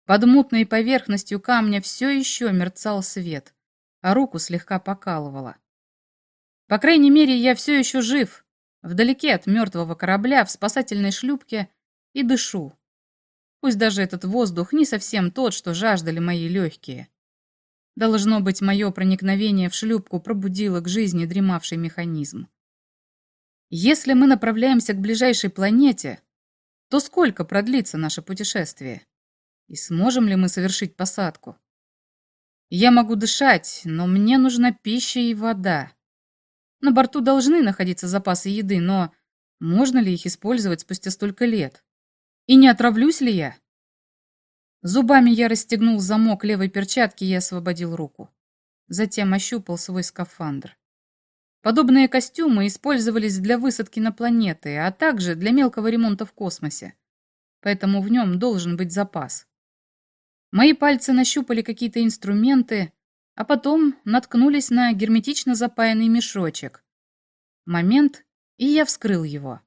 Под мутной поверхностью камня все еще мерцал свет, а руку слегка покалывало. По крайней мере, я все еще жив, вдалеке от мертвого корабля, в спасательной шлюпке, и дышу. Пусть даже этот воздух не совсем тот, что жаждали мои легкие. Должно быть, мое проникновение в шлюпку пробудило к жизни дремавший механизм. Если мы направляемся к ближайшей планете, то сколько продлится наше путешествие? И сможем ли мы совершить посадку? Я могу дышать, но мне нужна пища и вода. На борту должны находиться запасы еды, но можно ли их использовать спустя столько лет? И не отравлюсь ли я? Зубами я расстегнул замок левой перчатки и освободил руку. Затем ощупал свой скафандр. Подобные костюмы использовались для высадки на планеты, а также для мелкого ремонта в космосе. Поэтому в нем должен быть запас. Мои пальцы нащупали какие-то инструменты, а потом наткнулись на герметично запаянный мешочек. Момент, и я вскрыл его.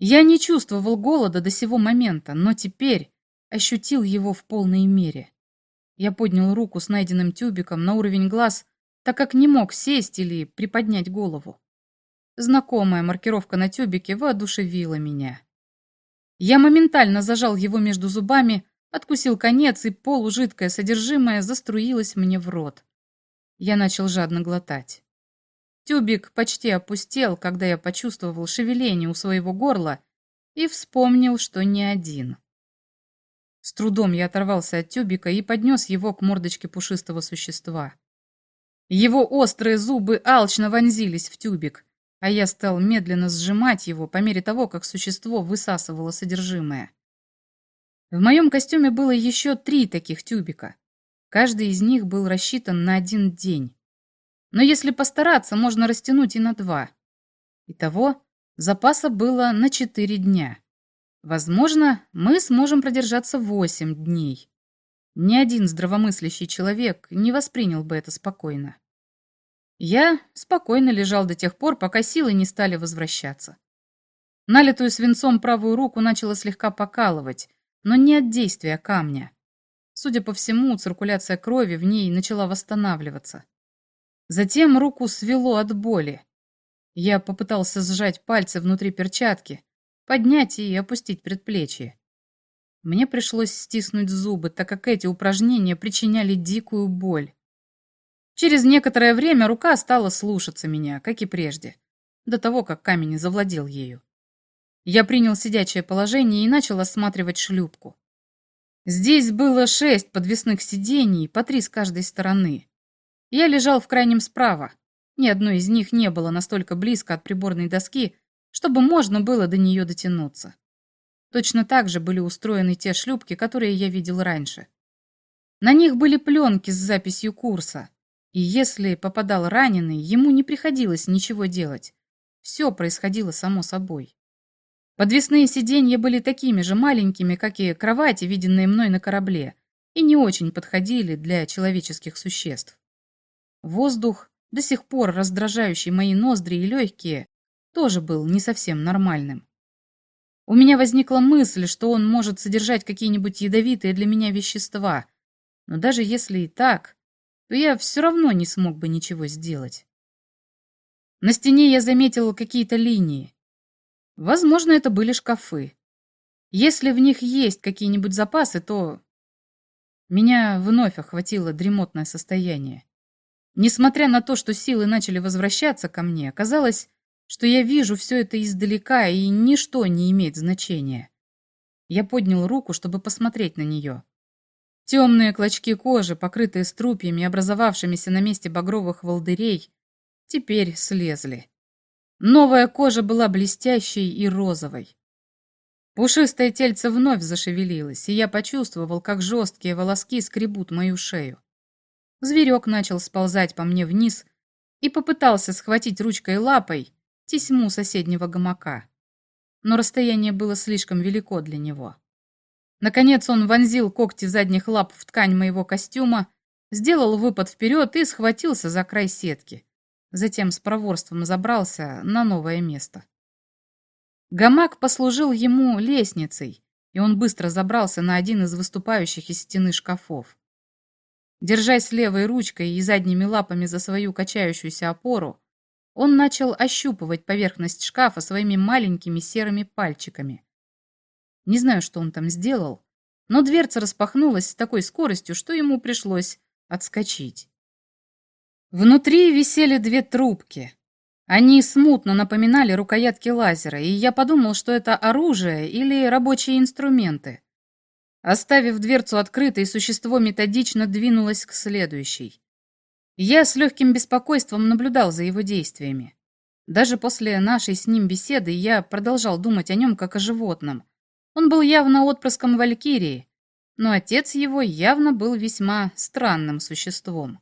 Я не чувствовал голода до сего момента, но теперь ощутил его в полной мере. Я поднял руку с найденным тюбиком на уровень глаз, так как не мог сесть или приподнять голову. Знакомая маркировка на тюбике воодушевила меня. Я моментально зажал его между зубами, откусил конец, и полужидкое содержимое заструилось мне в рот. Я начал жадно глотать. Тюбик почти опустел, когда я почувствовал шевеление у своего горла и вспомнил, что не один. С трудом я оторвался от тюбика и поднес его к мордочке пушистого существа. Его острые зубы алчно вонзились в тюбик, а я стал медленно сжимать его по мере того, как существо высасывало содержимое. В моем костюме было еще три таких тюбика. Каждый из них был рассчитан на один день. Но если постараться, можно растянуть и на два. Итого, запаса было на четыре дня. Возможно, мы сможем продержаться восемь дней. Ни один здравомыслящий человек не воспринял бы это спокойно. Я спокойно лежал до тех пор, пока силы не стали возвращаться. Налитую свинцом правую руку начало слегка покалывать, но не от действия камня. Судя по всему, циркуляция крови в ней начала восстанавливаться. Затем руку свело от боли. Я попытался сжать пальцы внутри перчатки, поднять и опустить предплечье. Мне пришлось стиснуть зубы, так как эти упражнения причиняли дикую боль. Через некоторое время рука стала слушаться меня, как и прежде, до того, как камень завладел ею. Я принял сидячее положение и начал осматривать шлюпку. Здесь было шесть подвесных сидений, по три с каждой стороны. Я лежал в крайнем справа. Ни одно из них не было настолько близко от приборной доски, чтобы можно было до нее дотянуться. Точно так же были устроены те шлюпки, которые я видел раньше. На них были пленки с записью курса, и если попадал раненый, ему не приходилось ничего делать. Все происходило само собой. Подвесные сиденья были такими же маленькими, как и кровати, виденные мной на корабле, и не очень подходили для человеческих существ. Воздух, до сих пор раздражающий мои ноздри и легкие, тоже был не совсем нормальным. У меня возникла мысль, что он может содержать какие-нибудь ядовитые для меня вещества, но даже если и так, то я все равно не смог бы ничего сделать. На стене я заметил какие-то линии. Возможно, это были шкафы. Если в них есть какие-нибудь запасы, то... Меня вновь охватило дремотное состояние. Несмотря на то, что силы начали возвращаться ко мне, оказалось, что я вижу все это издалека, и ничто не имеет значения. Я поднял руку, чтобы посмотреть на нее. Темные клочки кожи, покрытые струпьями, образовавшимися на месте багровых волдырей, теперь слезли. Новая кожа была блестящей и розовой. Пушистое тельце вновь зашевелилось, и я почувствовал, как жесткие волоски скребут мою шею. Зверек начал сползать по мне вниз и попытался схватить ручкой лапой тесьму соседнего гамака. Но расстояние было слишком велико для него. Наконец он вонзил когти задних лап в ткань моего костюма, сделал выпад вперед и схватился за край сетки. Затем с проворством забрался на новое место. Гамак послужил ему лестницей, и он быстро забрался на один из выступающих из стены шкафов. Держась левой ручкой и задними лапами за свою качающуюся опору, Он начал ощупывать поверхность шкафа своими маленькими серыми пальчиками. Не знаю, что он там сделал, но дверца распахнулась с такой скоростью, что ему пришлось отскочить. Внутри висели две трубки. Они смутно напоминали рукоятки лазера, и я подумал, что это оружие или рабочие инструменты. Оставив дверцу открытой, существо методично двинулось к следующей. Я с легким беспокойством наблюдал за его действиями. Даже после нашей с ним беседы я продолжал думать о нем как о животном. Он был явно отпрыском Валькирии, но отец его явно был весьма странным существом.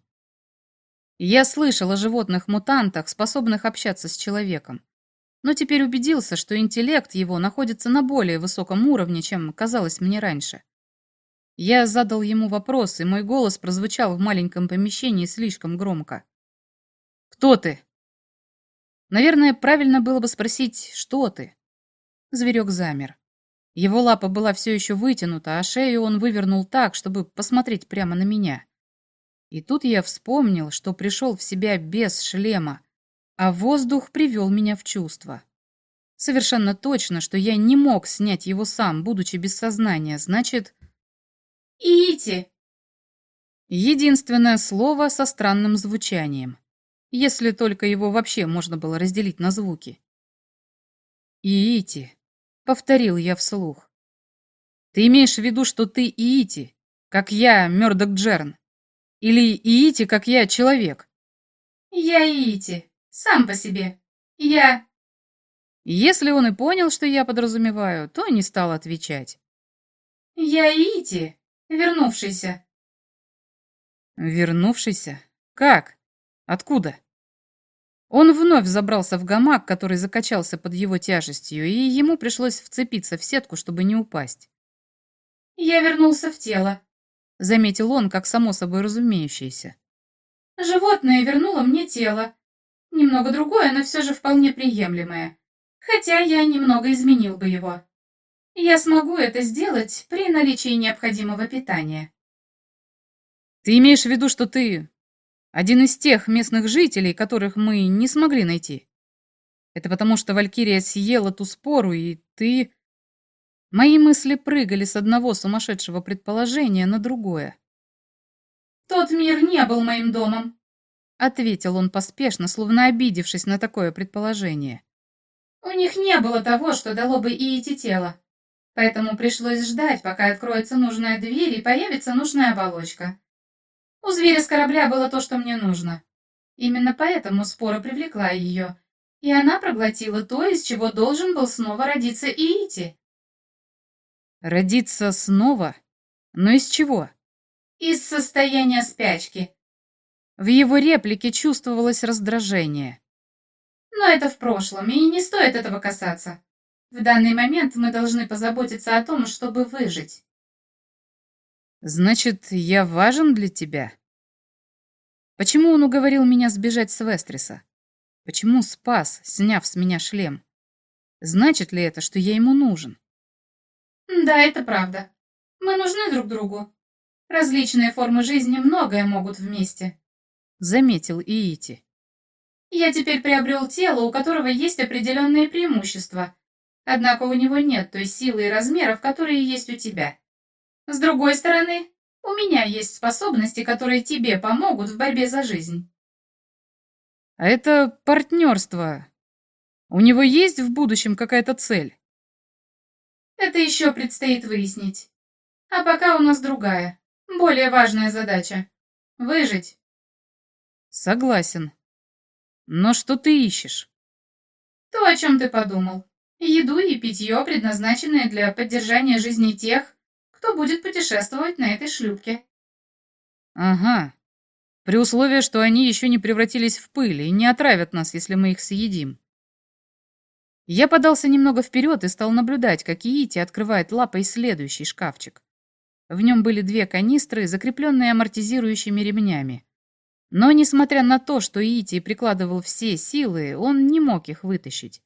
Я слышал о животных-мутантах, способных общаться с человеком, но теперь убедился, что интеллект его находится на более высоком уровне, чем казалось мне раньше. Я задал ему вопрос, и мой голос прозвучал в маленьком помещении слишком громко. «Кто ты?» Наверное, правильно было бы спросить «Что ты?». Зверек замер. Его лапа была все еще вытянута, а шею он вывернул так, чтобы посмотреть прямо на меня. И тут я вспомнил, что пришел в себя без шлема, а воздух привел меня в чувство. Совершенно точно, что я не мог снять его сам, будучи без сознания, значит...
Ити.
Единственное слово со странным звучанием, если только его вообще можно было разделить на звуки. «Иити», — повторил я вслух. «Ты имеешь в виду, что ты Иити, как я, Мёрдок Джерн? Или Иити, как я, человек?»
Я Ити. Сам по себе. Я...
Если он и понял, что я подразумеваю, то не стал отвечать.
Я Ити. Вернувшийся.
Вернувшийся? Как? Откуда? Он вновь забрался в гамак, который закачался под его тяжестью, и ему пришлось вцепиться в сетку, чтобы не упасть.
Я вернулся в тело.
Заметил он, как само собой разумеющееся.
Животное вернуло мне тело. Немного другое, но все же вполне приемлемое. Хотя я немного изменил бы его. Я смогу это сделать при наличии необходимого питания.
Ты имеешь в виду, что ты один из тех местных жителей, которых мы не смогли найти? Это потому, что Валькирия съела ту спору, и ты... Мои мысли прыгали с одного сумасшедшего предположения на другое.
Тот мир не был моим домом,
ответил он поспешно, словно обидевшись на такое предположение.
У них не было того, что дало бы и идти тело. Поэтому пришлось ждать, пока откроется нужная дверь и появится нужная оболочка. У зверя с корабля было то, что мне нужно. Именно поэтому спора привлекла ее, и она проглотила то, из чего должен был снова родиться Иити.
Родиться снова? Но из чего?
Из состояния спячки.
В его реплике чувствовалось раздражение.
Но это в прошлом, и не стоит этого касаться. В данный момент мы должны позаботиться о том, чтобы выжить.
Значит, я важен для тебя? Почему он уговорил меня сбежать с Вестриса? Почему спас, сняв с меня шлем? Значит ли это, что я ему нужен?
Да, это правда. Мы нужны друг другу. Различные формы жизни многое могут вместе.
Заметил Иити.
Я теперь приобрел тело, у которого есть определенные преимущества, Однако у него нет той силы и размеров, которые есть у тебя. С другой стороны, у меня есть способности, которые тебе помогут в борьбе за жизнь.
А это партнерство. У него есть в будущем какая-то цель?
Это еще предстоит выяснить. А пока у нас другая, более важная задача. Выжить.
Согласен. Но что ты ищешь?
То, о чем ты подумал. Еду и питье, предназначенные для поддержания жизни тех, кто будет путешествовать на этой шлюпке.
Ага. При условии, что они еще не превратились в пыль и не отравят нас, если мы их съедим. Я подался немного вперед и стал наблюдать, как Иити открывает лапой следующий шкафчик. В нем были две канистры, закрепленные амортизирующими ремнями. Но, несмотря на то, что Иити прикладывал все силы, он не мог их вытащить.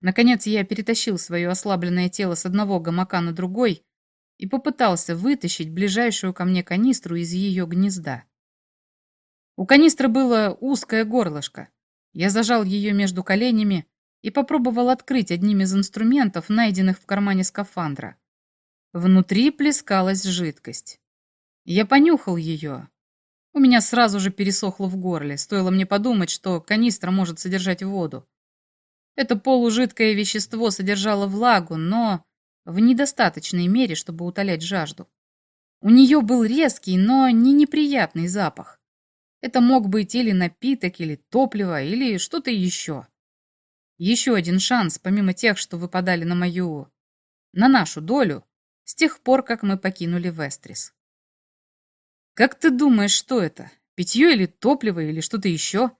Наконец я перетащил свое ослабленное тело с одного гамака на другой и попытался вытащить ближайшую ко мне канистру из ее гнезда. У канистры было узкое горлышко, Я зажал ее между коленями и попробовал открыть одним из инструментов, найденных в кармане скафандра. Внутри плескалась жидкость. Я понюхал ее. У меня сразу же пересохло в горле, стоило мне подумать, что канистра может содержать воду. Это полужидкое вещество содержало влагу, но в недостаточной мере, чтобы утолять жажду. У нее был резкий, но не неприятный запах. Это мог быть или напиток, или топливо, или что-то еще. Еще один шанс, помимо тех, что выпадали на мою... на нашу долю, с тех пор, как мы покинули Вестрис. «Как ты думаешь, что это? Питье или топливо, или что-то еще?»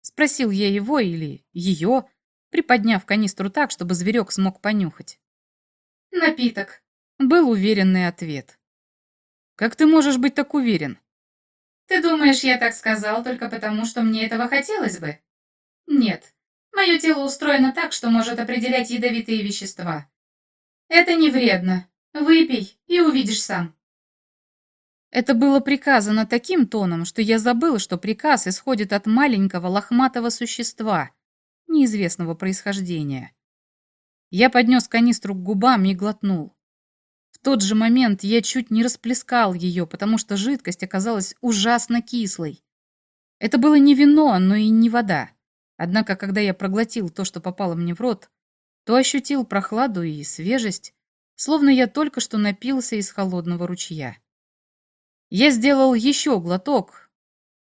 Спросил я его или ее, приподняв канистру так, чтобы зверек смог понюхать.
«Напиток», —
был уверенный ответ. «Как ты можешь быть так уверен?»
«Ты думаешь, я так сказал только потому, что мне этого хотелось бы?» «Нет, мое тело устроено так, что может определять ядовитые вещества. Это не вредно, Выпей и увидишь сам.
Это было приказано таким тоном, что я забыл, что приказ исходит от маленького лохматого существа, неизвестного происхождения. Я поднес канистру к губам и глотнул. В тот же момент я чуть не расплескал ее, потому что жидкость оказалась ужасно кислой. Это было не вино, но и не вода. Однако, когда я проглотил то, что попало мне в рот, то ощутил прохладу и свежесть, словно я только что напился из холодного ручья. Я сделал еще глоток,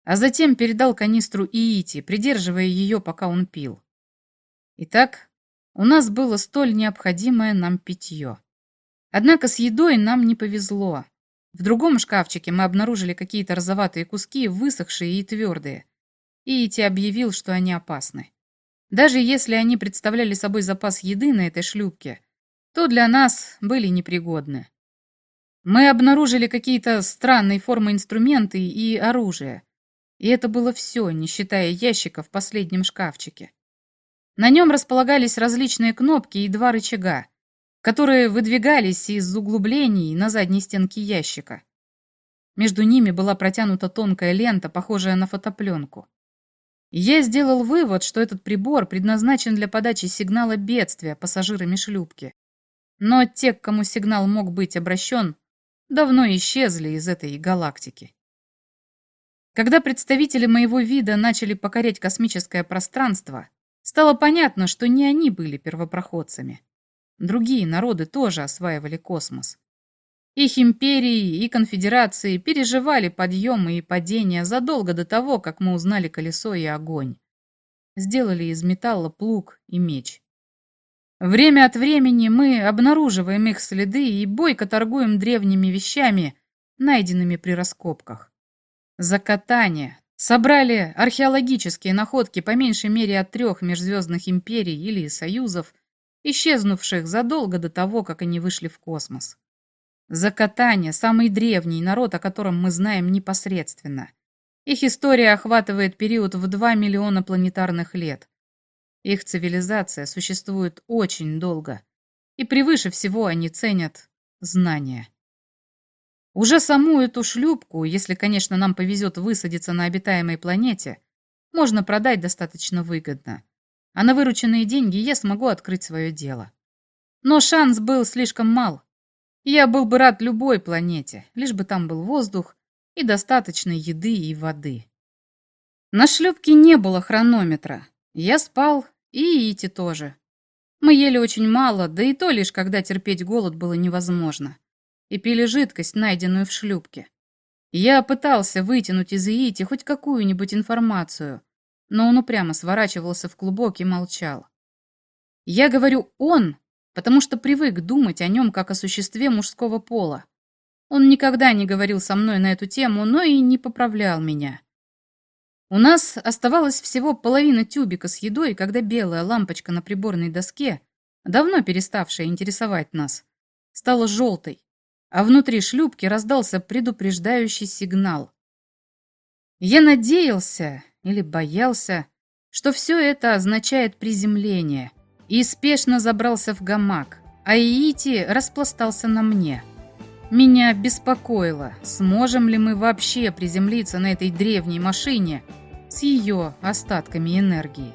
а затем передал канистру Иити, придерживая ее, пока он пил. Итак, у нас было столь необходимое нам питье. Однако с едой нам не повезло. В другом шкафчике мы обнаружили какие-то розоватые куски, высохшие и твердые. Иити объявил, что они опасны. Даже если они представляли собой запас еды на этой шлюпке, то для нас были непригодны. Мы обнаружили какие-то странные формы инструменты и оружие. И это было все, не считая ящика в последнем шкафчике. На нем располагались различные кнопки и два рычага, которые выдвигались из углублений на задней стенке ящика. Между ними была протянута тонкая лента, похожая на фотопленку. Я сделал вывод, что этот прибор предназначен для подачи сигнала бедствия пассажирами шлюпки. Но те, к кому сигнал мог быть обращен, давно исчезли из этой галактики. Когда представители моего вида начали покорять космическое пространство, стало понятно, что не они были первопроходцами. Другие народы тоже осваивали космос. Их империи и конфедерации переживали подъемы и падения задолго до того, как мы узнали колесо и огонь. Сделали из металла плуг и меч. Время от времени мы обнаруживаем их следы и бойко торгуем древними вещами, найденными при раскопках. За катание собрали археологические находки по меньшей мере от трех межзвездных империй или союзов, исчезнувших задолго до того, как они вышли в космос. Закатание – самый древний народ, о котором мы знаем непосредственно. Их история охватывает период в 2 миллиона планетарных лет – их цивилизация существует очень долго, и превыше всего они ценят знания. Уже саму эту шлюпку, если, конечно, нам повезет высадиться на обитаемой планете, можно продать достаточно выгодно, а на вырученные деньги я смогу открыть свое дело. Но шанс был слишком мал. Я был бы рад любой планете, лишь бы там был воздух и достаточно еды и воды. На шлюпке не было хронометра. Я спал и Ити тоже. Мы ели очень мало, да и то лишь, когда терпеть голод было невозможно. И пили жидкость, найденную в шлюпке. Я пытался вытянуть из Иити хоть какую-нибудь информацию, но он упрямо сворачивался в клубок и молчал. Я говорю «он», потому что привык думать о нем как о существе мужского пола. Он никогда не говорил со мной на эту тему, но и не поправлял меня. У нас оставалось всего половина тюбика с едой, когда белая лампочка на приборной доске, давно переставшая интересовать нас, стала желтой, а внутри шлюпки раздался предупреждающий сигнал. Я надеялся или боялся, что все это означает приземление, и спешно забрался в гамак, а Иити распластался на мне. Меня беспокоило, сможем ли мы вообще приземлиться на этой древней машине – с ее остатками энергии.